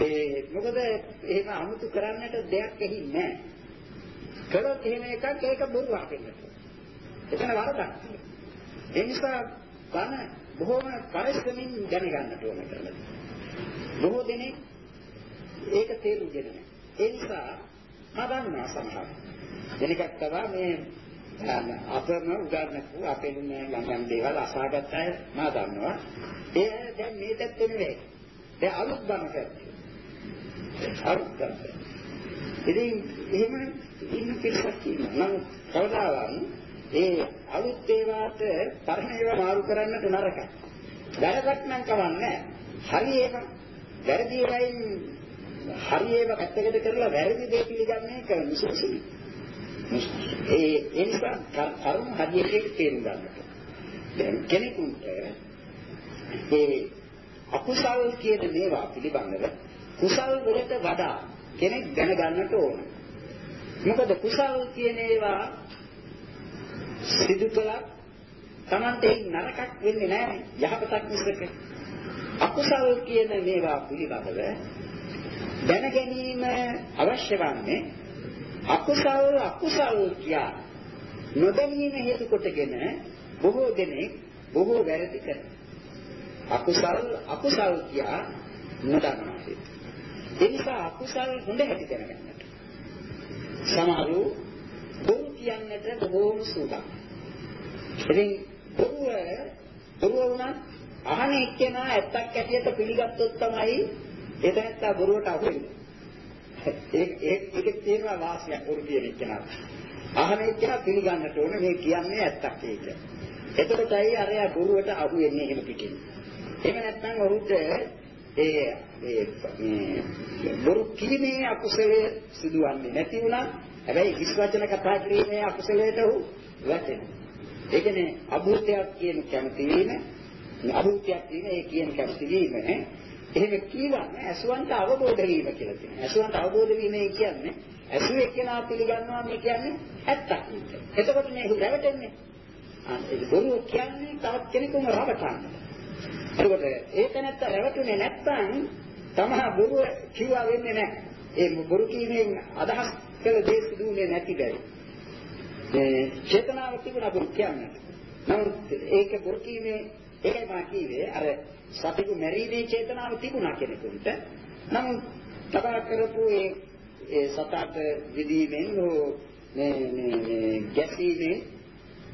ඒ මොකද එහෙම අමුතු කරන්නට දෙයක් එහි නැහැ. කළොත් එහෙම එකක් ඒක බොරුවක් වෙනවා. එතන වරදක්. ඒ නිසා බණ බොහොම පරිස්සමින් දැනගන්නට ඕන කරලා. බොහෝ දෙනෙක් ඒක තේරුම්ගෙන නැහැ. ඒ නිසා මම දන්නවා සමහර. දෙනකක් තමයි මේ අපම උදාහරණයක් අපේ මේ ළඟන් දේවල් අසාගත අය මා දන්නවා. ඒ දැන් මේ පැත්තේ නෙවෙයි. දැන් අලුත් බණ කරන්නේ. අලුත් බණ. ඉතින් එහෙම ඉන්න පිටසක් ඉන්නවා. නමුත් කවදාවත් ඒ අලුත් ඒවාට පරණ ඒවා මාරු කරන්නට නරකයි. වැරදක් නම් කවන්නේ හරි ඒක වැරදි ඒවායින් හරි ඒවා පැත්තකට කරලා වැරදි දේ පිළිගන්නේ කරන සුසුසි. ඒ ඒ නිසා කර්ම හරියට තේරුම් ගන්නට. දැන් කෙනෙකුට ඒ අකුසල් කියන මේවා පිළිබඳව කුසල් වලට වඩා කෙනෙක් දැනගන්නට ඕන. මොකද කුසල් කියන ඒවා සිදු කළත් Tamante නරකක් වෙන්නේ නැහැ යහපතක් මිසක. අකුසල් කියන මේවා පිළිබඳව දැන ගැනීම අවශ්‍ය වන්නේ අකුසල් අකුසල් කියා නොදැනීම හේතු කොටගෙන බොහෝ දෙනෙක් බොහෝ වැරදි කරනවා. අකුසල් අකුසල් කියා නොදන්නවා. ඒ නිසා අකුසල් හොඳ හැටි දැනගන්නට. සමහරු බොරු කියන්නට බොහෝම සූදානම්. ඉතින් බොරුව බොරුව වුණත් අහන එක්කෙනා ඇත්තක් ඇටියට පිළිගත්තොත් තමයි එතනත්ත බොරුවට අහු වෙන්නේ. ඒක ඒක තියෙනවා වාසියක් උරු කියන එක්කෙනා. අහන එක්කෙනා පිළිගන්නට ඕනේ මේ කියන්නේ ඇත්තක් ඒක. එතකොටයි අරයා ගුරුවට අහු වෙන්නේ එහෙම පිටින්. එහෙම නැත්නම් ඔහුට ඒ ඒ බොරු කිරීමේ අකුසලයේ සිදුවන්නේ නැති වුණා. හැබැයි කිසි වචන කතා කිරීමේ අකුසලයට ඔහු වැටෙනවා. ඒ කියන්නේ අභූතයක් කියන කැමති වීම අභූතයක් කියන ඒ කියන කැමති වීම එහෙම කියවන්නේ ඇසුවන්ට අවබෝධ වීම කියලා කියනවා. ඇසුවන්ට අවබෝධ වීම කියන්නේ ඇසුවේ කෙනා පිළිගන්නවා මේ කියන්නේ ඇත්තක් නෙවෙයි. එතකොට මේ රැවටෙන්නේ. අන්න ඒක බොරු කියන්නේ තවත් කෙනෙකුම රවටන්න. එතකොට ඒක නැත්ත රැවටුනේ නැත්නම් තමහ බොරු කිව්වා වෙන්නේ නැහැ. ඒ බොරු කීමෙන් අදහස් කළ දේ සිදුුනේ නැති බැරි. මේ චේතනාව තිබුණා බොරු කියන්නේ. නමුත් ඒක බොරු කීමේ ඒකයි මම කිව්වේ අර සතිකු මැරීමේ චේතනාව තිබුණා කෙනෙකුට. නමුත් තබා කරපු ඒ ඒ සතට විදීමෙන් හෝ මේ මේ මේ ගැසීමෙන්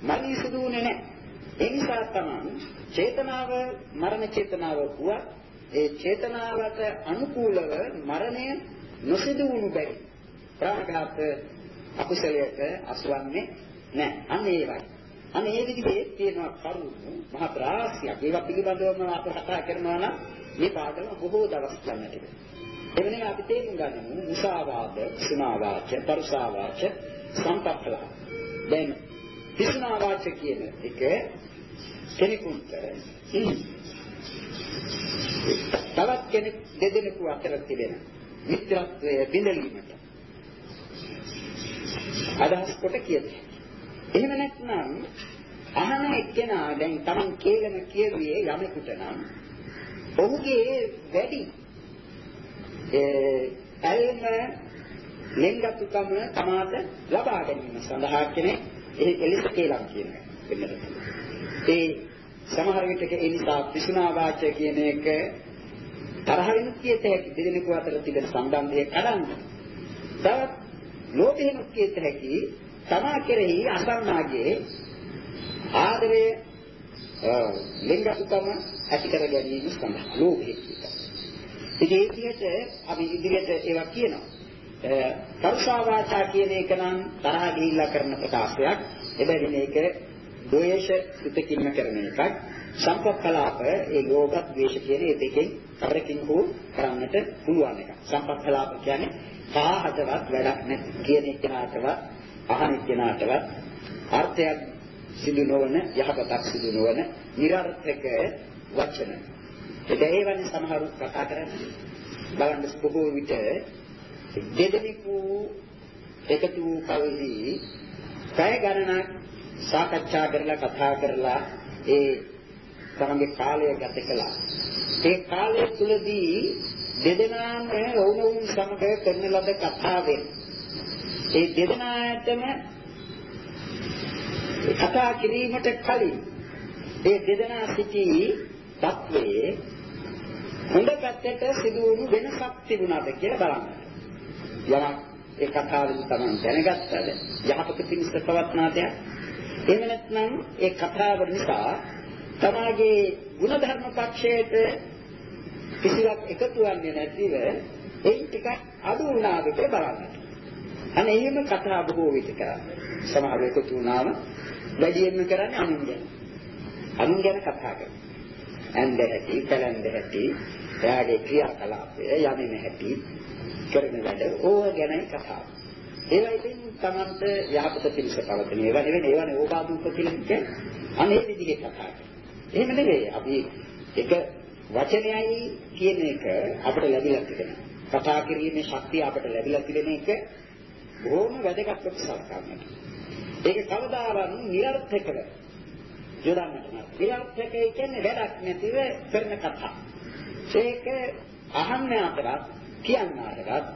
මරණය සිදුුනේ නැහැ. ඒ නිසා තමයි චේතනාව මරණ චේතනාව වුණා ඒ චේතනාවට අනුකූලව මරණය නොසිදු වුණු බැරි. ප්‍රාණඝාත අකුසලයට අසුවන්නේ නැහැ. අන්න ඒවයි. අනේ මේ විදිහේ තියෙනවා කරුණු මහ ප්‍රාසියක්. ඒවා පිළිබඳවම අපි කතා කරනවා නම් මේ පාඩම බොහෝ දවස් ගන්නට වෙනවා. එවැනි අපි තේරුම් ගන්නමු මුසාවාද, සුනාවාච, පරුසාවාච, සම්පත්තලා. දැන් පිසුනාවාච කියන එක කෙනෙකුට තවත් කෙනෙක් දෙදෙනෙකු අතර තිබෙන මිත්‍රත්වය බිඳලීමට අදහස් කොට කියතේ. එහෙම නැත්නම් අහන එක්කෙනා දැන් Taman කේලම කියුවේ යමෙකුට නම් ඔහුගේ වැඩි ඒ ඇල්ම ලෙන්ගතුකම තමාට ලබා ගැනීම සඳහා කෙනෙක් ඒ එලිස කේලම් කියනවා වෙන්නට. ඒ සමහර විටක ඒ නිසා පිසුනා වාචය කියන එක තරහ වෙනුත් කියත හැකි දෙදෙනෙකු අතර තිබෙන සම්බන්ධය කඩන්න. තවත් ලෝභයෙන්ුත් කියත හැකි තමා කෙරෙහි අසන්නාගේ ආදරය ලිංගිකකම ඇති කර ගැනීම සඳහා ලෝභය කියනවා. ඉතින් ඒ විදිහට අපි ඉදිරියට ඒවා කියනවා. කරුෂා වාචා කියන එක නම් තරහ ගිහිල්ලා කරන ප්‍රකාශයක්. එබැවින් ඒක ද්වේෂ පිටකින්ම කරන එකක්. සම්පක්කලාප ඒ ලෝභ ද්වේෂ කියන මේ දෙකෙන් කවරකින් හෝ කරන්නට පුළුවන් එක. සම්පක්කලාප කියන්නේ කාහටවත් වැඩක් නැති කියන එකනටවත් අහන එකනටවත් අර්ථයක් සිදු නොවන යහපතක් සිදු නොවන નિરර්ථක වචන. ඒ වගේ සමහරු කතා කරන්නේ බලන්න බොහෝ විට දෙදෙනෙකු එකතු වූ කලෙහි පැය ගණනක් සාකච්ඡා කරලා කතා කරලා ඒ තමන්ගේ කාලය ගත කළා. ඒ කාලය තුලදී දෙදෙනාම වුණුන් සමග කරන ලද කතාවෙන් ඒ දෙදෙනාටම කතා කිරීමට කලින් ඒ දෙදෙනා සිටි තත්වයේ හොඳ පැත්තට සිදු වුණු වෙනසක් තිබුණාද කියලා බලන්න. යමක් ඒ කතාවෙන් තමයි දැනගත්තද යහපත පිණිස පවත්නා දෙයක්. එහෙම නැත්නම් ඒ කතාව නිසා තමාගේ ಗುಣධර්ම පක්ෂයට කිසිවක් එකතු වෙන්නේ නැතිව එයින් ටිකක් අඩු වුණාද කියලා බලන්න. අනේ එහෙම කතා බොහෝ විට කරන්නේ. සමහර එකතු වුණාම වැඩියෙන්ම කරන්නේ අනුන් ගැන. අනුන් ගැන කතා කරනවා. ඇඳ හැටි, කලන්ද හැටි, එයාගේ ක්‍රියාකලාපය, යන්නේ හැටි, කරන වැඩ ඕව ගැන කතා. ඒවා ඉතින් Tamanට යහපත පිළිස පවතින ඒවා නෙවෙයි ඒවා නෝපාදූප කියලා කියන්නේ. අනේ විදිහේ කතා කරනවා. එහෙම නෙවෙයි. අපි එක වචනයයි කියන එක අපිට ලැබිලා තිබෙනවා. කතා කිරීමේ ශක්තිය අපිට ලැබිලා තිබෙන එක බොහොම වැදගත් කොටසක් ගන්නට. ඒක කවදාවත් නිර්ර්ථකව යොදන්නට නෑ. නිර්ර්ථකයි කියන්නේ වැඩක් නැතිව කරන කතා. ඒක අහන්න අතරත් කියන්න අතරත්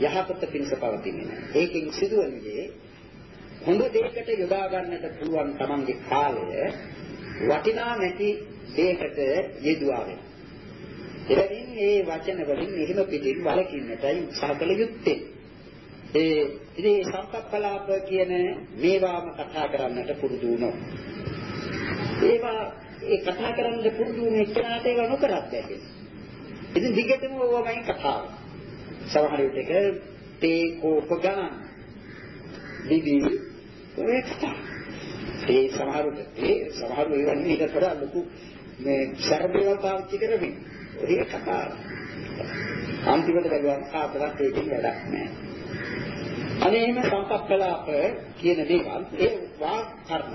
යහපත පිණිස පවතින්නේ නෑ. ඒකෙන් සිදුවන්නේ හොඳ දෙයකට යොදා ගන්නට පුළුවන් Tamange කාලය වටිනා නැති දෙයකට යෙදුවා වෙනවා. එබැවින් මේ වචන වලින් එහෙම පිටින් වලකින්නටයි උත්සාහ කළ යුත්තේ. ඒ ඉතින් සම්පප්පලාප කියන මේවාම කතා කරන්නට පුරුදු වුණොත්. ඒවා ඒ කතා කරන්න පුරුදු වුණ එක්කනට ඒවා නොකරත් බැහැ. ඉතින් දිගටම ඕවමයි කතාව. සමහර විටක තේ කෝප ගණන්. දිවි ඔය කතා. ඒ සමහරුට ඒ සමහරු ඒ වගේ ඊට වඩා ලොකු මේ සර්බේවල් පාවිච්චි කරමින් ඔය කතා අන්තිමට බැලුවම කාටවත් ඒකෙන් වැඩක් නැහැ. අනේ එහෙම සංකප්පලාප කියන දේවල් ඒ වාක් කර්ම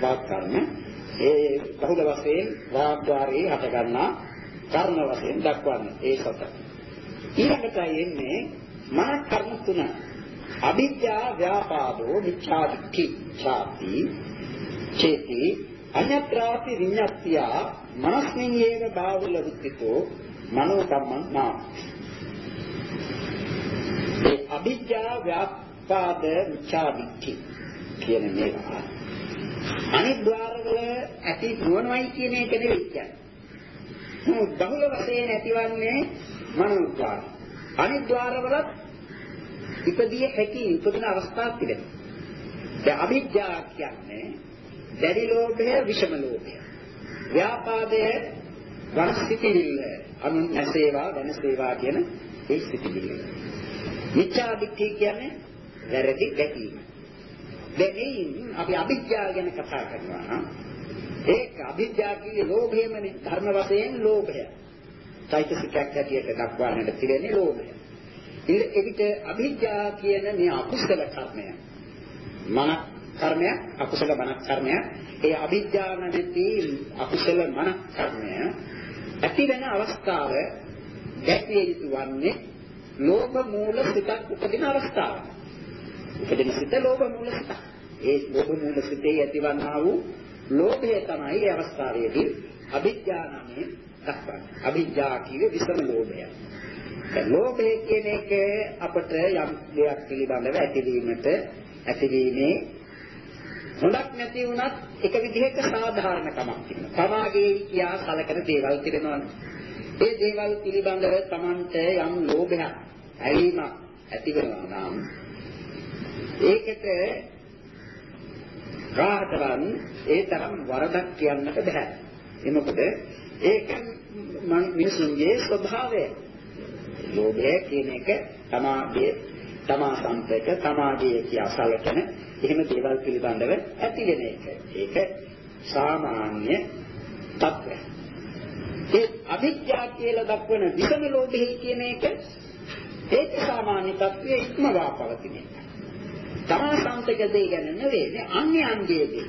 වාක් කර්ම ඒ බහුල වශයෙන් වාග් ద్వාරේ හට ගන්නා කර්ම වශයෙන් දක්වන්නේ ඒ සත. ඊළඟට එන්නේ මන කර්ම තුන. අවිද්‍යා ව්‍යාපාදෝ මිච්ඡාදිට්ඨි ඡාති චේති අඤ්ඤත්‍රාපි විඤ්ඤාත්‍ය මනස්මින් යේන බාහුල විත්තිතෝ මනෝ කම්මං නාම. ඒ අවිද්‍යා ව්‍යාපාද මිච්ඡාදිට්ඨි කියන මේවා අනිද්වාරවල ඇති නුවණයි කියන එක නෙවෙයි කියන්නේ. බහුල වශයෙන් ඇතිවන්නේ මනෝද්වාර. අනිද්වාරවලත් ඉපදිය හැකි උපදින අවස්ථාවක් තිබෙනවා. දැන් අවිද්‍යාව කියන්නේ දැඩි ලෝභය, විෂම ලෝභය. ව්‍යාපාදය වර්ෂිතිවිල්ල, අනුන් නැසේවා, වෙනසේවා කියන ඒ සිතිවිල්ල. මිච්ඡා දිට්ඨිය කියන්නේ වැරදි දැකීම. දැන් අපි අවිද්‍යාව ගැන කතා කරනවා නම් ඒක අවිද්‍යාව කියන්නේ ලෝභයමනේ ධර්ම වශයෙන් ලෝභය. චෛතසිකයක් හැටියට දක්වන්නට තිබෙන්නේ ලෝභය. එවිට අභිජ්ජා කියන මේ අකුසල කර්මය මන කර්මය අකුසල මන කර්මය ඒ අභිජ්ජා නැති අකුසල මන කර්මය ඇති වෙන අවස්ථාව දැක්විය යුතු වන්නේ ලෝභ මූල සිතක් උපදින අවස්ථාව. උපදින සිත ලෝභ මූල සිත. ඒ ලෝභ මූල සිතේ ඇතිවන්නා වූ ලෝභය තමයි ඒ අවස්ථාවේදී අභිජ්ජා නමේ දක්වන්නේ. අභිජ්ජා කියේ විසම ලෝභය. ලෝභය කියන එක අපට යම් දෙයක් පිළිබඳව ඇතිවීමට ඇතිවීමේ හොඳක් නැති වුණත් එක විදිහක සාධාරණකමක් තියෙනවා. තමාගේ කියා සලකන දේවල් තිබෙනවානේ. ඒ දේවල් පිළිබඳව Tamante යම් ලෝභයක්, ඇලීමක් ඇති වෙනවා නම් ඒකට රාහතරන් ඒ තරම් වරදක් කියන්නට බෑ. එනකොට ඒක මිනිසුන්ගේ ස්වභාවය. ලෝභය කියන එක තමාගේ තමා සම්පේක තමාගේ කියා සලකන එහෙම දේවල් පිළිබඳව ඇති වෙන එක. ඒක සාමාන්‍ය තත්ත්වය. ඒ අවිද්‍යාව කියලා දක්වන විසම ලෝභය කියන එක ඒක සාමාන්‍ය තත්ත්වයේ ඉක්මවා පවතින එක. තමා සම්පතක දෙය ගැන නෙවෙයි අන්‍යයන්ගේදී.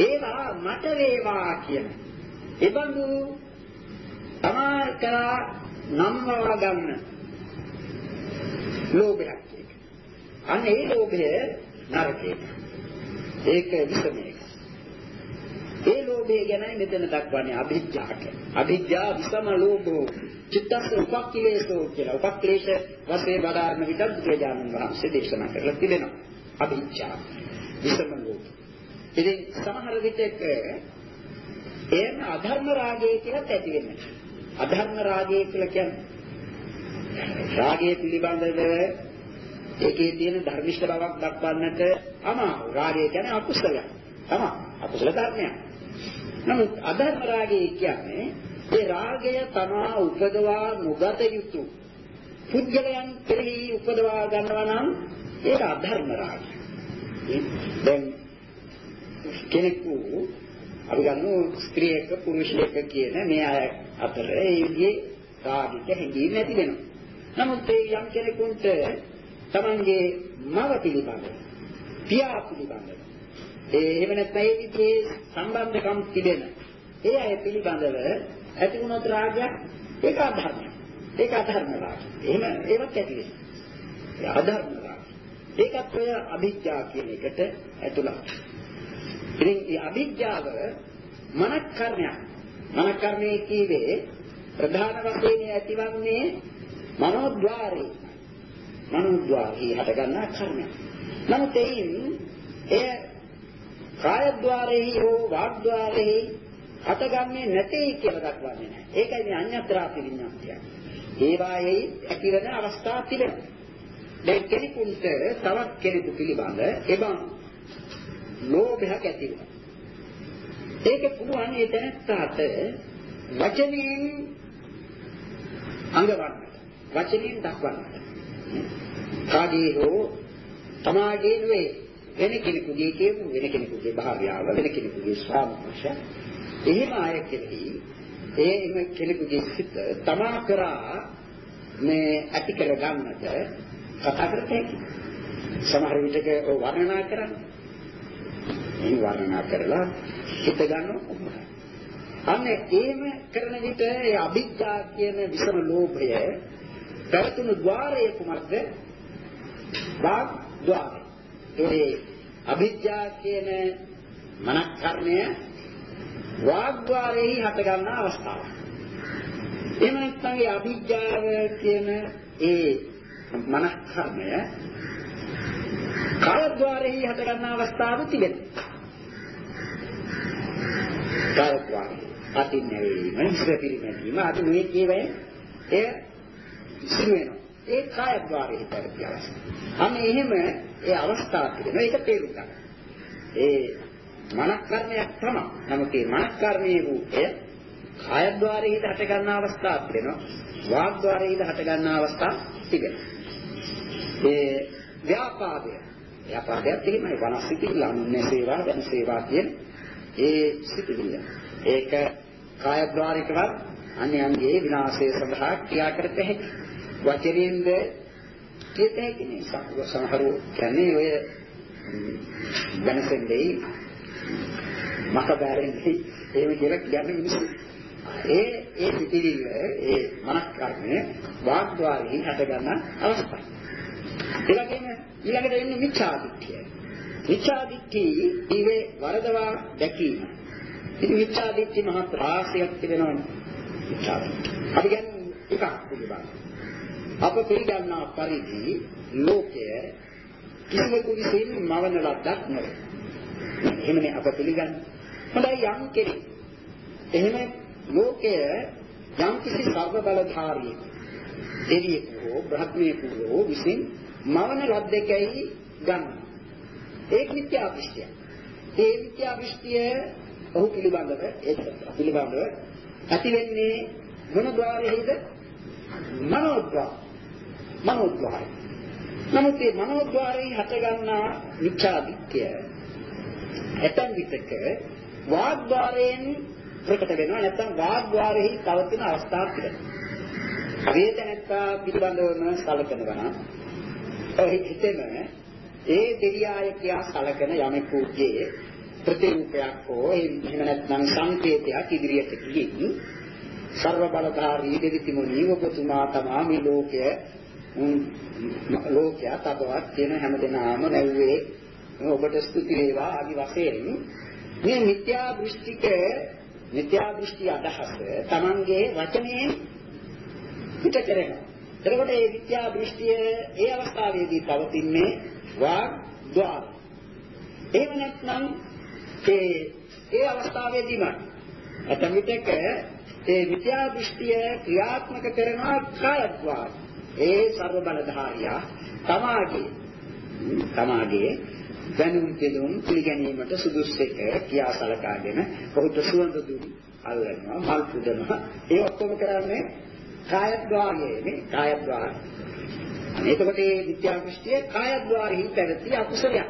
ඒවා මට වේවා කියන. එබඳු තමා කරා නම්වා ගන්න ලෝභයක් ඒක. අන්න ඒ ලෝභය නරකේ. ඒක විසමයක. ඒ ලෝභය ගැනයි මෙතන දක්වන්නේ අභිජ්ජාක. අභිජ්ජා විසම ලෝභෝ චිත්තස්ස උපක්ඛලේසෝ කියලා. උපක්ඛලේශ වශයෙන් බදාරන විට බුදුරජාණන් වහන්සේ දේශනා කරලා තිබෙනවා. අභිජ්ජා විසම ලෝභ. ඉතින් සමහර විටක එයම අධර්ම රාගය කියලා ඇති වෙන්නේ. අධර්ම රාගය කියලා කියන්නේ රාගය පිළිබඳව ඒකේ තියෙන ධර්මිෂ්ඨ බවක් දක්වන්නට අමාරු. රාගය කියන්නේ අකුසලයක්. තමයි. අකුසල ධර්මයක්. නමුත් අධර්ම රාගය කියන්නේ ඒ රාගය තමා උපදවා නොගත යුතු පුද්ගලයන් කෙරෙහි උපදවා ගන්නවා නම් ඒක අධර්ම රාගය. දැන් කෙනෙකු අපි ගන්නු ස්ත්‍රියක පුරුෂයෙක් කියන මේ අය අතර ඒ විදිහේ රාගික හැඟීම් නැති වෙනවා. නමුත් ඒ යම් කෙනෙකුට තමන්ගේ මව පිළිබඳ පියා පිළිබඳ ඒ එහෙම නැත්නම් ඒ විදිහේ සම්බන්ධකම් තිබෙන ඒ අය පිළිබඳව ඇති වුණොත් රාගයක් ඒක අධර්මයක්. ඒක අධර්ම රාගය. එහෙම ඒවත් ඇති වෙනවා. අධර්ම රාගය. ඒකත් ඔය අභිජ්ජා කියන එකට ඇතුළත්. ඉතින් මේ අභිජ්ජාව මනක් කර්මයක්. මනක් කර්මයේ කීවේ ප්‍රධාන වශයෙන් ඇතිවන්නේ මනෝද්වාරේ. මනෝද්වාරේ හටගන්නා කර්මයක්. නමුත් එයින් එය කායද්්වාරෙහි හෝ වාග්ද්වාරෙහි හටගන්නේ නැtei කියලා දක්වන්නේ නැහැ. ඒකයි මේ අඤ්ඤත්‍රා පිළිඥාන්තිය. ඒවායේ ඇතිවන අවස්ථා තිබෙනවා. දැන් කෙනෙකුට තවත් කෙනෙකු පිළිබඳ එබන් ලෝභයක් ඇති වෙනවා. ඒක පුළුවන් ඒ තැනත්තාට වචනෙන් අඟවන්නට. වචනෙන් දක්වන්නට. කාගේ හෝ තමාගේ නෙවෙයි වෙන කෙනෙකුගේ කියමු වෙන කෙනෙකුගේ භාර්යාව වෙන කෙනෙකුගේ ස්වාමියා එහෙම අය කෙරෙහි ඒ එහෙම කෙනෙකුගේ සිත තමා කරා මේ ඇති කර ගන්නට කතා කරතේ සමහර විටක ඔය වර්ණනා කරන්නේ. මේ වර්ණනා කරලා හිත ගන්නවා කොහොමද? අන්න එහෙම කරන විට ඒ අභිජ්ජා කියන විසම ලෝභය පැවතුණු ద్వාරයේ කුමක්ද? වාග් ద్వාරය. ඒ අභිජ්ජා කියන මනක් කර්ණය වාග්්වාරයේ හට ගන්නා අවස්ථාවක්. එහෙම නැත්නම් ඒ අභිජ්ජාව කියන ඒ මනක් කර්ණය කායද්්වාරයේ හට ගන්නා අවස්ථාව තිබෙනවා. කායද්්වාරය අතින් නැවීම, ඉස්ර පිළිමැදීම, අද මේ කියවේ එය සිදු වෙනවා. ඒ කායද්්වාරයේ හිතට අවස්ථාව. අන්න එහෙම ඒ අවස්ථාව තිබෙනවා. ඒක තේරුම් ගන්න. ඒ මනක් කර්මයක් තමයි. නමුත් මේ මනක් කර්මයේ රූපය කායද්්වාරයේ හට ගන්න අවස්ථාවක් වෙනවා. වාග්ද්වාරයේ හට ගන්න අවස්ථා තිබෙනවා. ඒ ව්‍යාපාදය. ව්‍යාපාදයක් තිබෙනවා. වනස්සිතිල අන්නේ සේවා වෙන සේවා කියන ඒ සිතිවිල්ල. ඒක කායද්්වාරිකවත් අන්‍යයන්ගේ විනාශය සඳහා ක්‍රියා කරත හැකි. වචනයෙන්ද කියත හැකි නේ. සමහරව කියන්නේ ඔය වෙනසෙන්දී මක බෑරෙන්දී එහෙම කියලා කියන්නේ මිනිස්සු. ඒ ඒ පිටිවිල්ල ඒ මනස් කර්මය වාග්්වාරී හට ගන්න අවස්ථාව. ඒ වගේම ඊළඟට එන්නේ මිච්ඡාදිත්‍ය. මිච්ඡාදිත්‍ය ඊවේ වරදවා දැකීම. ඉතින් මිච්ඡාදිත්‍ය මහත් රාශියක් තිබෙනවනේ. මිච්ඡාදිත්‍ය. අපි කියන්නේ එකක් පිළිබඳව. අප පිළිගන්නා පරිදි ලෝකය කිසිවෙකු විසින් මවන ලද්දක් නෙවෙයි. එහෙමනේ අප පිළිගන්නේ. හොඳයි යම් කෙනෙක්. එහෙම ලෝකය යම් කිසි සර්ව බලධාරී දෙවියෙකු හෝ බ්‍රහ්මයෙකු හෝ විසින් මවන ලද්දකයි ගන්න. ඒක මිත්‍යා දෘෂ්ටිය. ඒ මිත්‍යා දෘෂ්ටිය ඔහු පිළිබඳව ඒක පිළිබඳව ඇති වෙන්නේ මොන ద్వාරයේද? මනෝද්වාර. මනෝද්වාරය. නමුත් මේ මනෝද්වාරයෙන් හටගන්නා මිච්ඡා දිට්ඨිය ඇතන් විටක වාග්ද්වාරයෙන් ප්‍රකට වෙනවා නැත්නම් වාග්්වාරෙහි පවතින අවස්ථාවක් තිබෙනවා. වේදනත්තා පිළිබඳවම සලකනවා නම් හිතෙම ඒ දෙවියාය කියා සලකන යමෙකුගේ ප්‍රතිරූපයක් හෝ එහෙම නැත්නම් සංකේතයක් ඉදිරියට ගිහින් ਸਰව බලධාරී දෙවිතුමනි ඔබතුමා තමා මේ ලෝකය ලෝකය තබවත් කියන හැමදෙනාම නැව්වේ ඔබට ස්තුති වේවා ආදි වශයෙන් මේ මිත්‍යා දෘෂ්ටික මිත්‍යා දෘෂ්ටි අදහස Tamange වචනේ පිට කරනවා. එතකොට මේ මිත්‍යා දෘෂ්ටිය ඒ අවස්ථාවේදී පවතින්නේ වාග් ద్వාර. එහෙම නැත්නම් ඒ ඒ අවස්ථාවේදීම අතන විටක ඒ මිත්‍යා දෘෂ්ටිය ක්‍රියාත්මක කරනවා කායද්වාර. ඒ ਸਰව බලධාරියා තමාගේ තමාගේ දැනුම් දෙනුම් පිළිගැනීමට සුදුස්සෙක් කියා සලකාගෙන ඔහුට සුවඳ දුම් අල්ලනවා මල් පුදනවා ඒ ඔක්කොම කරන්නේ කායද්වාරයේ නේ කායද්වාර. එතකොට මේ විද්‍යා දෘෂ්ටිය කායද්වාරෙහි පැවති අකුසලයක්.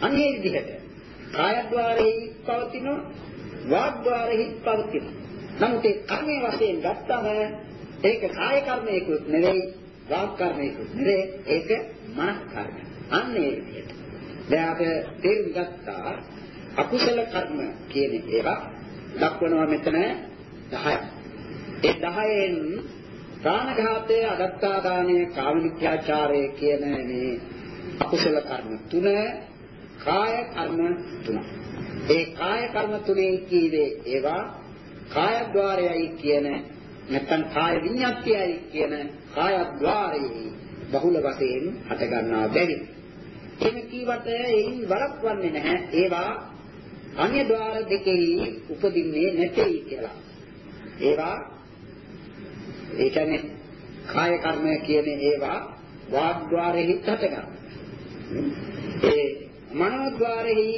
අන්නේ විදිහට කායද්වාරෙහි පවතින වාග්ද්වාරෙහි පවතින. නමුත් ඒ කර්මයේ වශයෙන් ගත්තම ඒක කාය කර්මයකුත් නෙවෙයි වාග් කර්මයකුත් නෙවෙයි ඒක මනස් කර්මය. අන්නේ විදිහට. දැන් අප තේරුම් ගත්තා අකුසල කර්ම කියන ඒවා දක්වනවා මෙතන 10ක්. ඒ 10න් ප්‍රාණඝාතය, අදත්තා දානය, කාමමිත්‍යාචාරය කියන මේ අකුසල කර්ම තුන කාය කර්ම තුන. ඒ කාය කර්ම තුනේ කීවේ ඒවා කායද්්වාරයයි කියන නැත්නම් කාය විඤ්ඤාතියයි කියන කායද්්වාරයේ බහුල වශයෙන් හට ගන්නා බැරි. එන කීවට එයින් වළක්වන්නේ නැහැ. ඒවා අන්‍ය ద్వාර දෙකෙහි උපදින්නේ නැtei කියලා. ඒවා ඒ කියන්නේ කාය කර්ම කියන ඒවා වාග්ද්වාරෙහි හටගන්න. ඒ මනෝද්වාරෙහි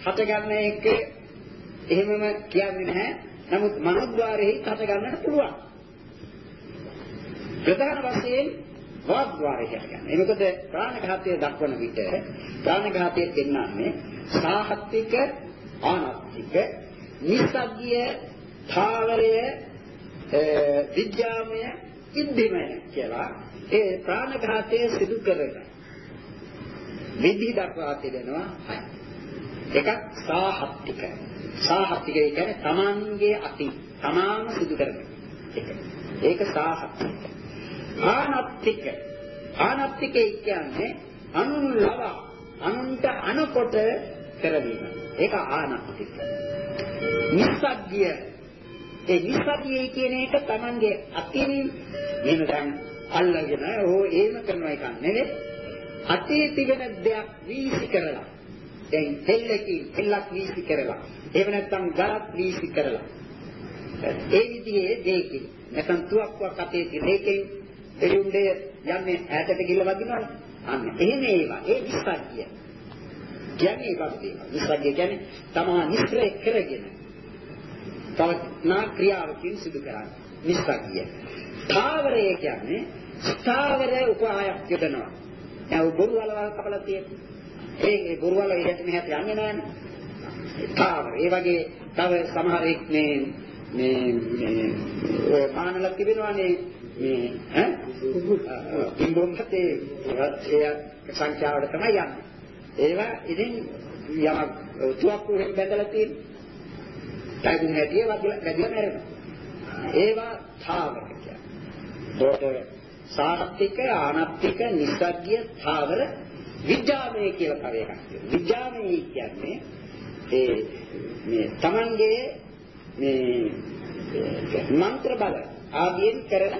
හටගන්න එක එහෙමම කියන්නේ නැහැ. නමුත් මනෝද්වාරෙහි හටගන්නට පුළුවන්. ප්‍රධාන වශයෙන් වාග්ද්වාරය හටගන්න. ඒ මොකද ප්‍රාණඝාතය දක්වන විට ප්‍රාණඝාතය දෙන්නන්නේ සාහත්තික ආනත්තික නිස්සග්ගිය ධාවරය විද්‍යාමය ඉද්ධිමය කියලා ඒ ප්‍රාණඝාතයේ සිදු කරන විධි දක්වා තිබෙනවා හය. එකක් සාහත්තික. සාහත්තික කියන්නේ තමන්ගේ අති තමාම සිදු කරන එක. ඒක සාහත්තික. ආනත්තික. ආනත්තික කියන්නේ අනුන් ලවා අනුන්ට අනකොට කරවීම. ඒක ආනත්තික. නිස්සග්ගිය ඒ නිස්සතියේ කියන එක Tamange අතින් මෙන්න දැන් අල්ලගෙන ඕ ඒම කරනවා එකක් නෙවෙයි අතේ තිබෙන දෙයක් වීසි කරලා දැන් දෙල්ලකින් දෙල්ලක් වීසි කරලා එහෙම නැත්නම් ගලක් වීසි කරලා ඒ විදිහේ දෙයකින් නැත්නම් තුවක්කුවක් අතේ තියෙකෙන් එළුම්ඩේ යන්නේ ඈතට ගිල්ල වදිනවනේ අන්න එහෙම ඒවා ඒ නිස්සතිය කියන්නේ ඒකක් තියෙනවා නිස්සතිය කියන්නේ තමා නිස්ත්‍රේ කරගෙන පවත්නා ක්‍රියාවකින් සිදු කරන්නේ. නිස්සග්ගිය. ස්ථාවරය කියන්නේ ස්ථාවර උපායක් යොදනවා. දැන් බොරු වලවල් කපලා තියෙන්නේ. ඒ ඒ බොරු වල එහෙට මෙහෙට යන්නේ නැහැනේ. ස්ථාවර. ඒ වගේ තව සමහරෙක් මේ මේ මේ ඔය මානල තිබෙනවානේ මේ ඈ ඉම්බොම්පතේ ඒ සංඛ්‍යාවට තමයි යන්නේ. ඒවා ඉතින් යමක් තුවක්කු බැඳලා තියෙන්නේ. පැදුම් හැටිය වැඩිලා මැරෙනවා. ඒවා ථාවර කියන්නේ. ඒකට සාත්‍තික, ආනත්තික, නිස්සග්ගිය, ථාවර, විඥාමය කියලා තව එකක් තියෙනවා. විඥාමය කියන්නේ ඒ මේ Tamange මේ මන්ත්‍ර බල ආදීන් කරන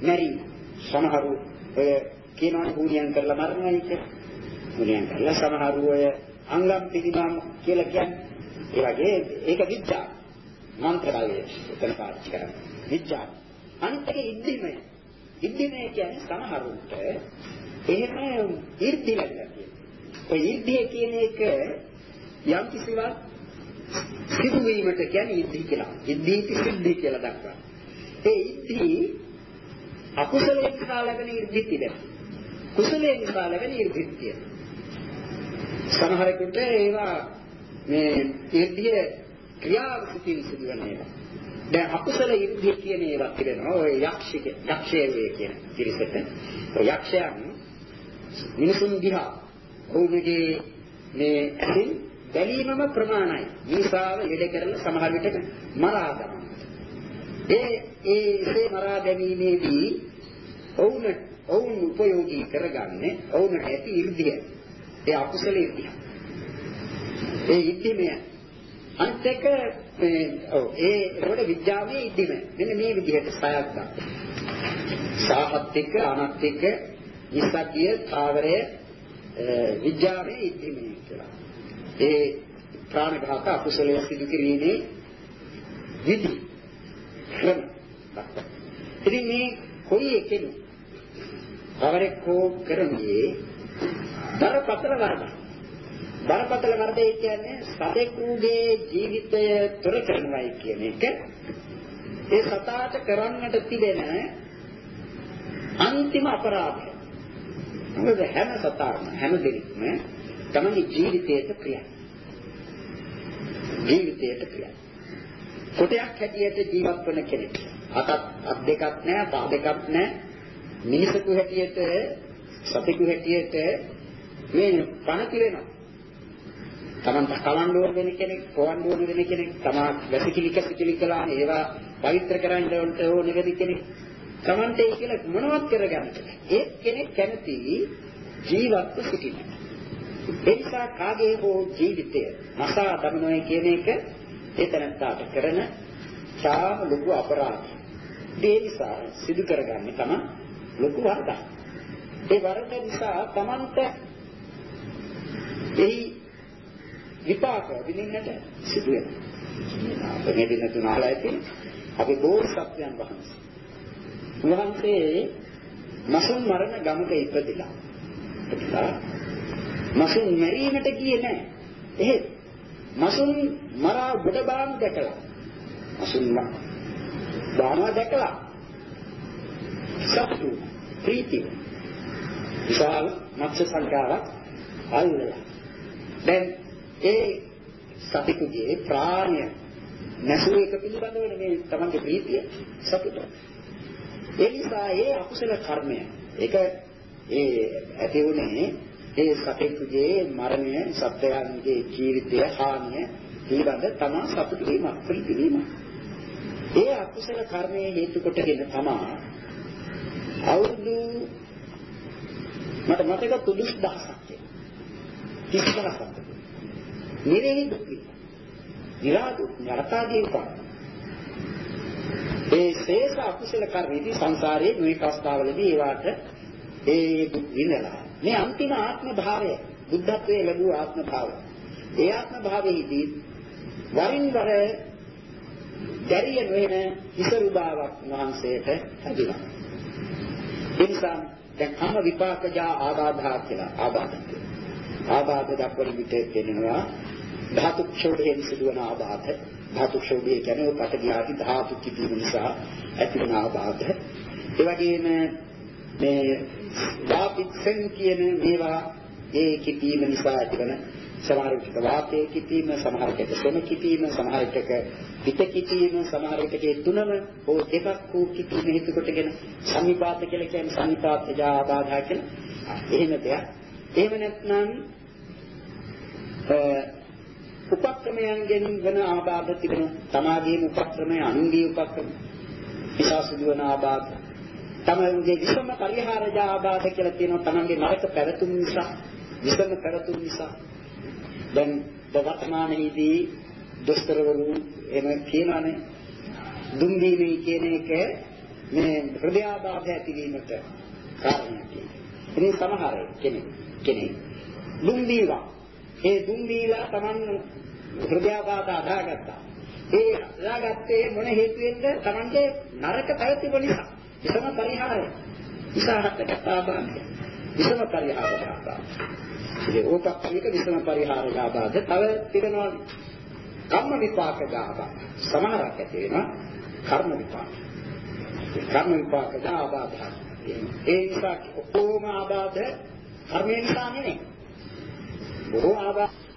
මැරීම. සමහරු ඔය කියනවනේ හුනියන් කරලා මරනවා කියලා. හුනියන් කරලා සමහරු ඔය අංගම් පිළිමම් කියලා කියන්නේ ඒ වගේ ඒක විද්‍යා මන්ත්‍ර බලය එතන පාවිච්චි කරන්නේ. විද්‍යා. අනිත් එක ඉද්ධිමය. ඉද්ධිමය කියන්නේ සමහරුන්ට එහෙම ඉර්ධි ලැබිලා තියෙනවා. ඔය ඉර්ධිය කියන එක යම් කිසිවක් සිදුවීමට කියන්නේ ඉද්ධි කියලා. ඉද්ධීති සිද්ධි කියලා දක්වනවා. ඒ ඉද්ධි අකුසලයෙන් නිසා ලැබෙන ඉර්ධි තිබෙනවා. කුසලයෙන් නිසා ලැබෙන ඉර්ධි තියෙනවා. සමහරෙකුට ඒවා මේ ඉර්ධිය ක්‍රියාව සිටින් සිදුවන ඒවා. දැන් අකුසල ඉර්ධිය කියන ඒවා තිබෙනවා. ඔය යක්ෂික යක්ෂයේ කියන පිරිසට. ඔය යක්ෂයන් මිනිසුන් දිහා ඔවුන්ගේ මේ ඇසින් බැලීමම ප්‍රමාණයි. මිනිසාව ළඩ කරලා සමහර විටක මරා දමනවා. ඒ ඒ මරා දැමීමේදී ඔවුන් ඔවුන් උපයෝගී කරගන්නේ ඔවුන් ඇති 이르දිය. ඒ අකුසල ඉර්ධිය. ඒ ඉර්ධිමය අනිත් එක මේ ඔව් ඒ ඒකට විද්‍යාවේ ඉදිම මෙන්න මේ විදිහට සයක් ගන්න. සාහත් එක්ක අනත් එක්ක ඉස්සකිය තාවරය විද්‍යාවේ ඉදිම කියලා. ඒ ප්‍රාණඝාත අකුසලයේ සිදු කිරීමේ විදි ක්‍රම. ඉතින් මේ කොයි එකෙද කවරෙක් හෝ කරන්නේ බරපතල වරදක්. බරපතල වරදේ කියන්නේ සතෙකුගේ ජීවිතය තොර කරනවායි කියන එක. ඒ සතාට කරන්නට තිබෙන අන්තිම අපරාධය. මොකද හැම සතාම හැම දෙයක්ම තමයි ජීවිතයට ප්‍රියයි. ජීවිතයට ප්‍රියයි. කොටයක් හැටියට ජීවත් වන කෙනෙක්. අතත් අත් දෙකක් නැහැ, පා දෙකක් නැහැ. මිනිසෙකු හැටියට සතෙකු හැටියට මේ පණ කිරෙනවා. Taman කලන්න ඕන වෙන කෙනෙක්, පොවන්න ඕන වෙන කෙනෙක්, තමා වැසිකිලි කැසිකිලි කළා ඒවා පවිත්‍ර කරන්න ඕන වෙන කෙනෙක්. Tamante කියලා මොනවත් කරගන්න. ඒ කෙනෙක් කැමති ජීවත්ව සිටින්න. ඒ නිසා කාගේ හෝ ජීවිතය මසා දමනොයි කියන එක ඒ තැනත්තාට කරන සාම ලොකු අපරාධයක්. ඒ නිසා සිදු කරගන්නේ තමයි ලොකු වරදක්. ඒ වරද නිසා Tamanta එහි විපාක විඳින්නට සිදු වෙනවා. මේ දින තුන අහලා ඇති අපි බෝසත්යන් වහන්සේ. උන්වහන්සේ මසුන් මරණ ගමක ඉපදිලා. ඉපදිලා මසුන් මැරීමට ගියේ නැහැ. එහෙත් මසුන් මරා ගොඩ බාම් දැකලා. මසුන් බානවා දැකලා. සතුටු ප්‍රීතිය විශාල මත්ස්‍ය සංකාරක් අල්ලලා. දැන් ඒ සතිකුගේ ප්‍රාණය නැසූ එක පිළිබඳව මේ තමන්ගේ ප්‍රීතිය සතුට ඒ නිසා ඒ අකුසල කර්මය ඒක ඒ ඇති උනේ ඒ සතෙකුගේ මරණය සත්‍යයන්ගේ ජීවිතය හානිය පිළිබඳ තමා සතුටු වීමක් ප්‍රීති වීමක් ඒ අකුසල කර්මයේ හේතු කොටගෙන තමා අවුරුදු මට මතක 30000ක් තියෙනවා 30000ක් නිරේහි දුක් විරාදු නරකාදී උපන් ඒ ශේෂ අකුසල කර්මෙදි සංසාරයේ මේ අවස්ථාවලදී ඒවට ඒ දුක් විඳලා මේ අන්තිම ආත්ම භාවය බුද්ධත්වයේ ලැබූ ආත්ම භාවය ඒ ආත්ම භාවයේදී වරින් වර දැරිය නොවන ඉසරුබාවක් වහන්සේට හැදිලා. ඒ නිසා දැන් කම විපාකජා ආබාධා කියලා ආබාධ. ආබාධ දක්වන විට කියනවා ධාතු ක්ෂෝභයෙන් සිදුවන ආබාධ. ධාතු ක්ෂෝභය කියන්නේ පඨවි ආදි ධාතු කිපීම නිසා ඇතිවන ආබාධ. ඒ වගේම මේ වාපිත්සන් කියන මේවා ඒ කිපීම නිසා ඇතිවන සමහර විට වාතයේ කිපීම සමහර විට සෙම කිපීම සමහර විට පිට කිපීම සමහර විට ඒ තුනම ඕ දෙකක් වූ කිපීම හේතු කොටගෙන සම්නිපාත කියලා කියන්නේ සම්නිපාත ජාබාධා කියන එහෙම දෙයක්. එහෙම නැත්නම් උපක්‍රමයන්ගෙන් වන ආබාධ තිබෙන තමාගේම උපක්‍රමය අනුන්ගේ උපක්‍රම නිසා සිදුවන ආබාධ තමන්ගේ විසම පරිහාරජ ආබාධ කියලා තියෙනවා තමන්ගේ නරක පැවතුම් නිසා විසම පැවතුම් නිසා දැන් වර්තමානයේදී දොස්තරවරු එහෙම කියනවානේ දුම් දීමේ කියන එක මේ හෘදයාබාධ ඇතිවීමට කාරණයක් කියනවා. ඉතින් සමහර කෙනෙක් කෙනෙක් දුම් දීවා. ඒ දුම් දීලා Taman හෘදයාබාධ අදාගත්තා. ඒ අදාගත්තේ මොන හේතුවෙන්ද? Tamanගේ නරක පැවැත්ම නිසා. විසම පරිහාරය. විසහකට ආබාධය. විසම පරිහාරය ආබාධය. ඒ ඕපක්ෂික විසම පරිහාර ආබාධ තව තිබෙනවා කම්ම විපාක ආබාධ සමහරක් ඇති වෙනවා කර්ම විපාක කර්ම විපාක ආබාධ ඒ නිසා ඔක්කොම ආබාධ කර්මය නිසා නෙමෙයි බොහෝ ආබාධ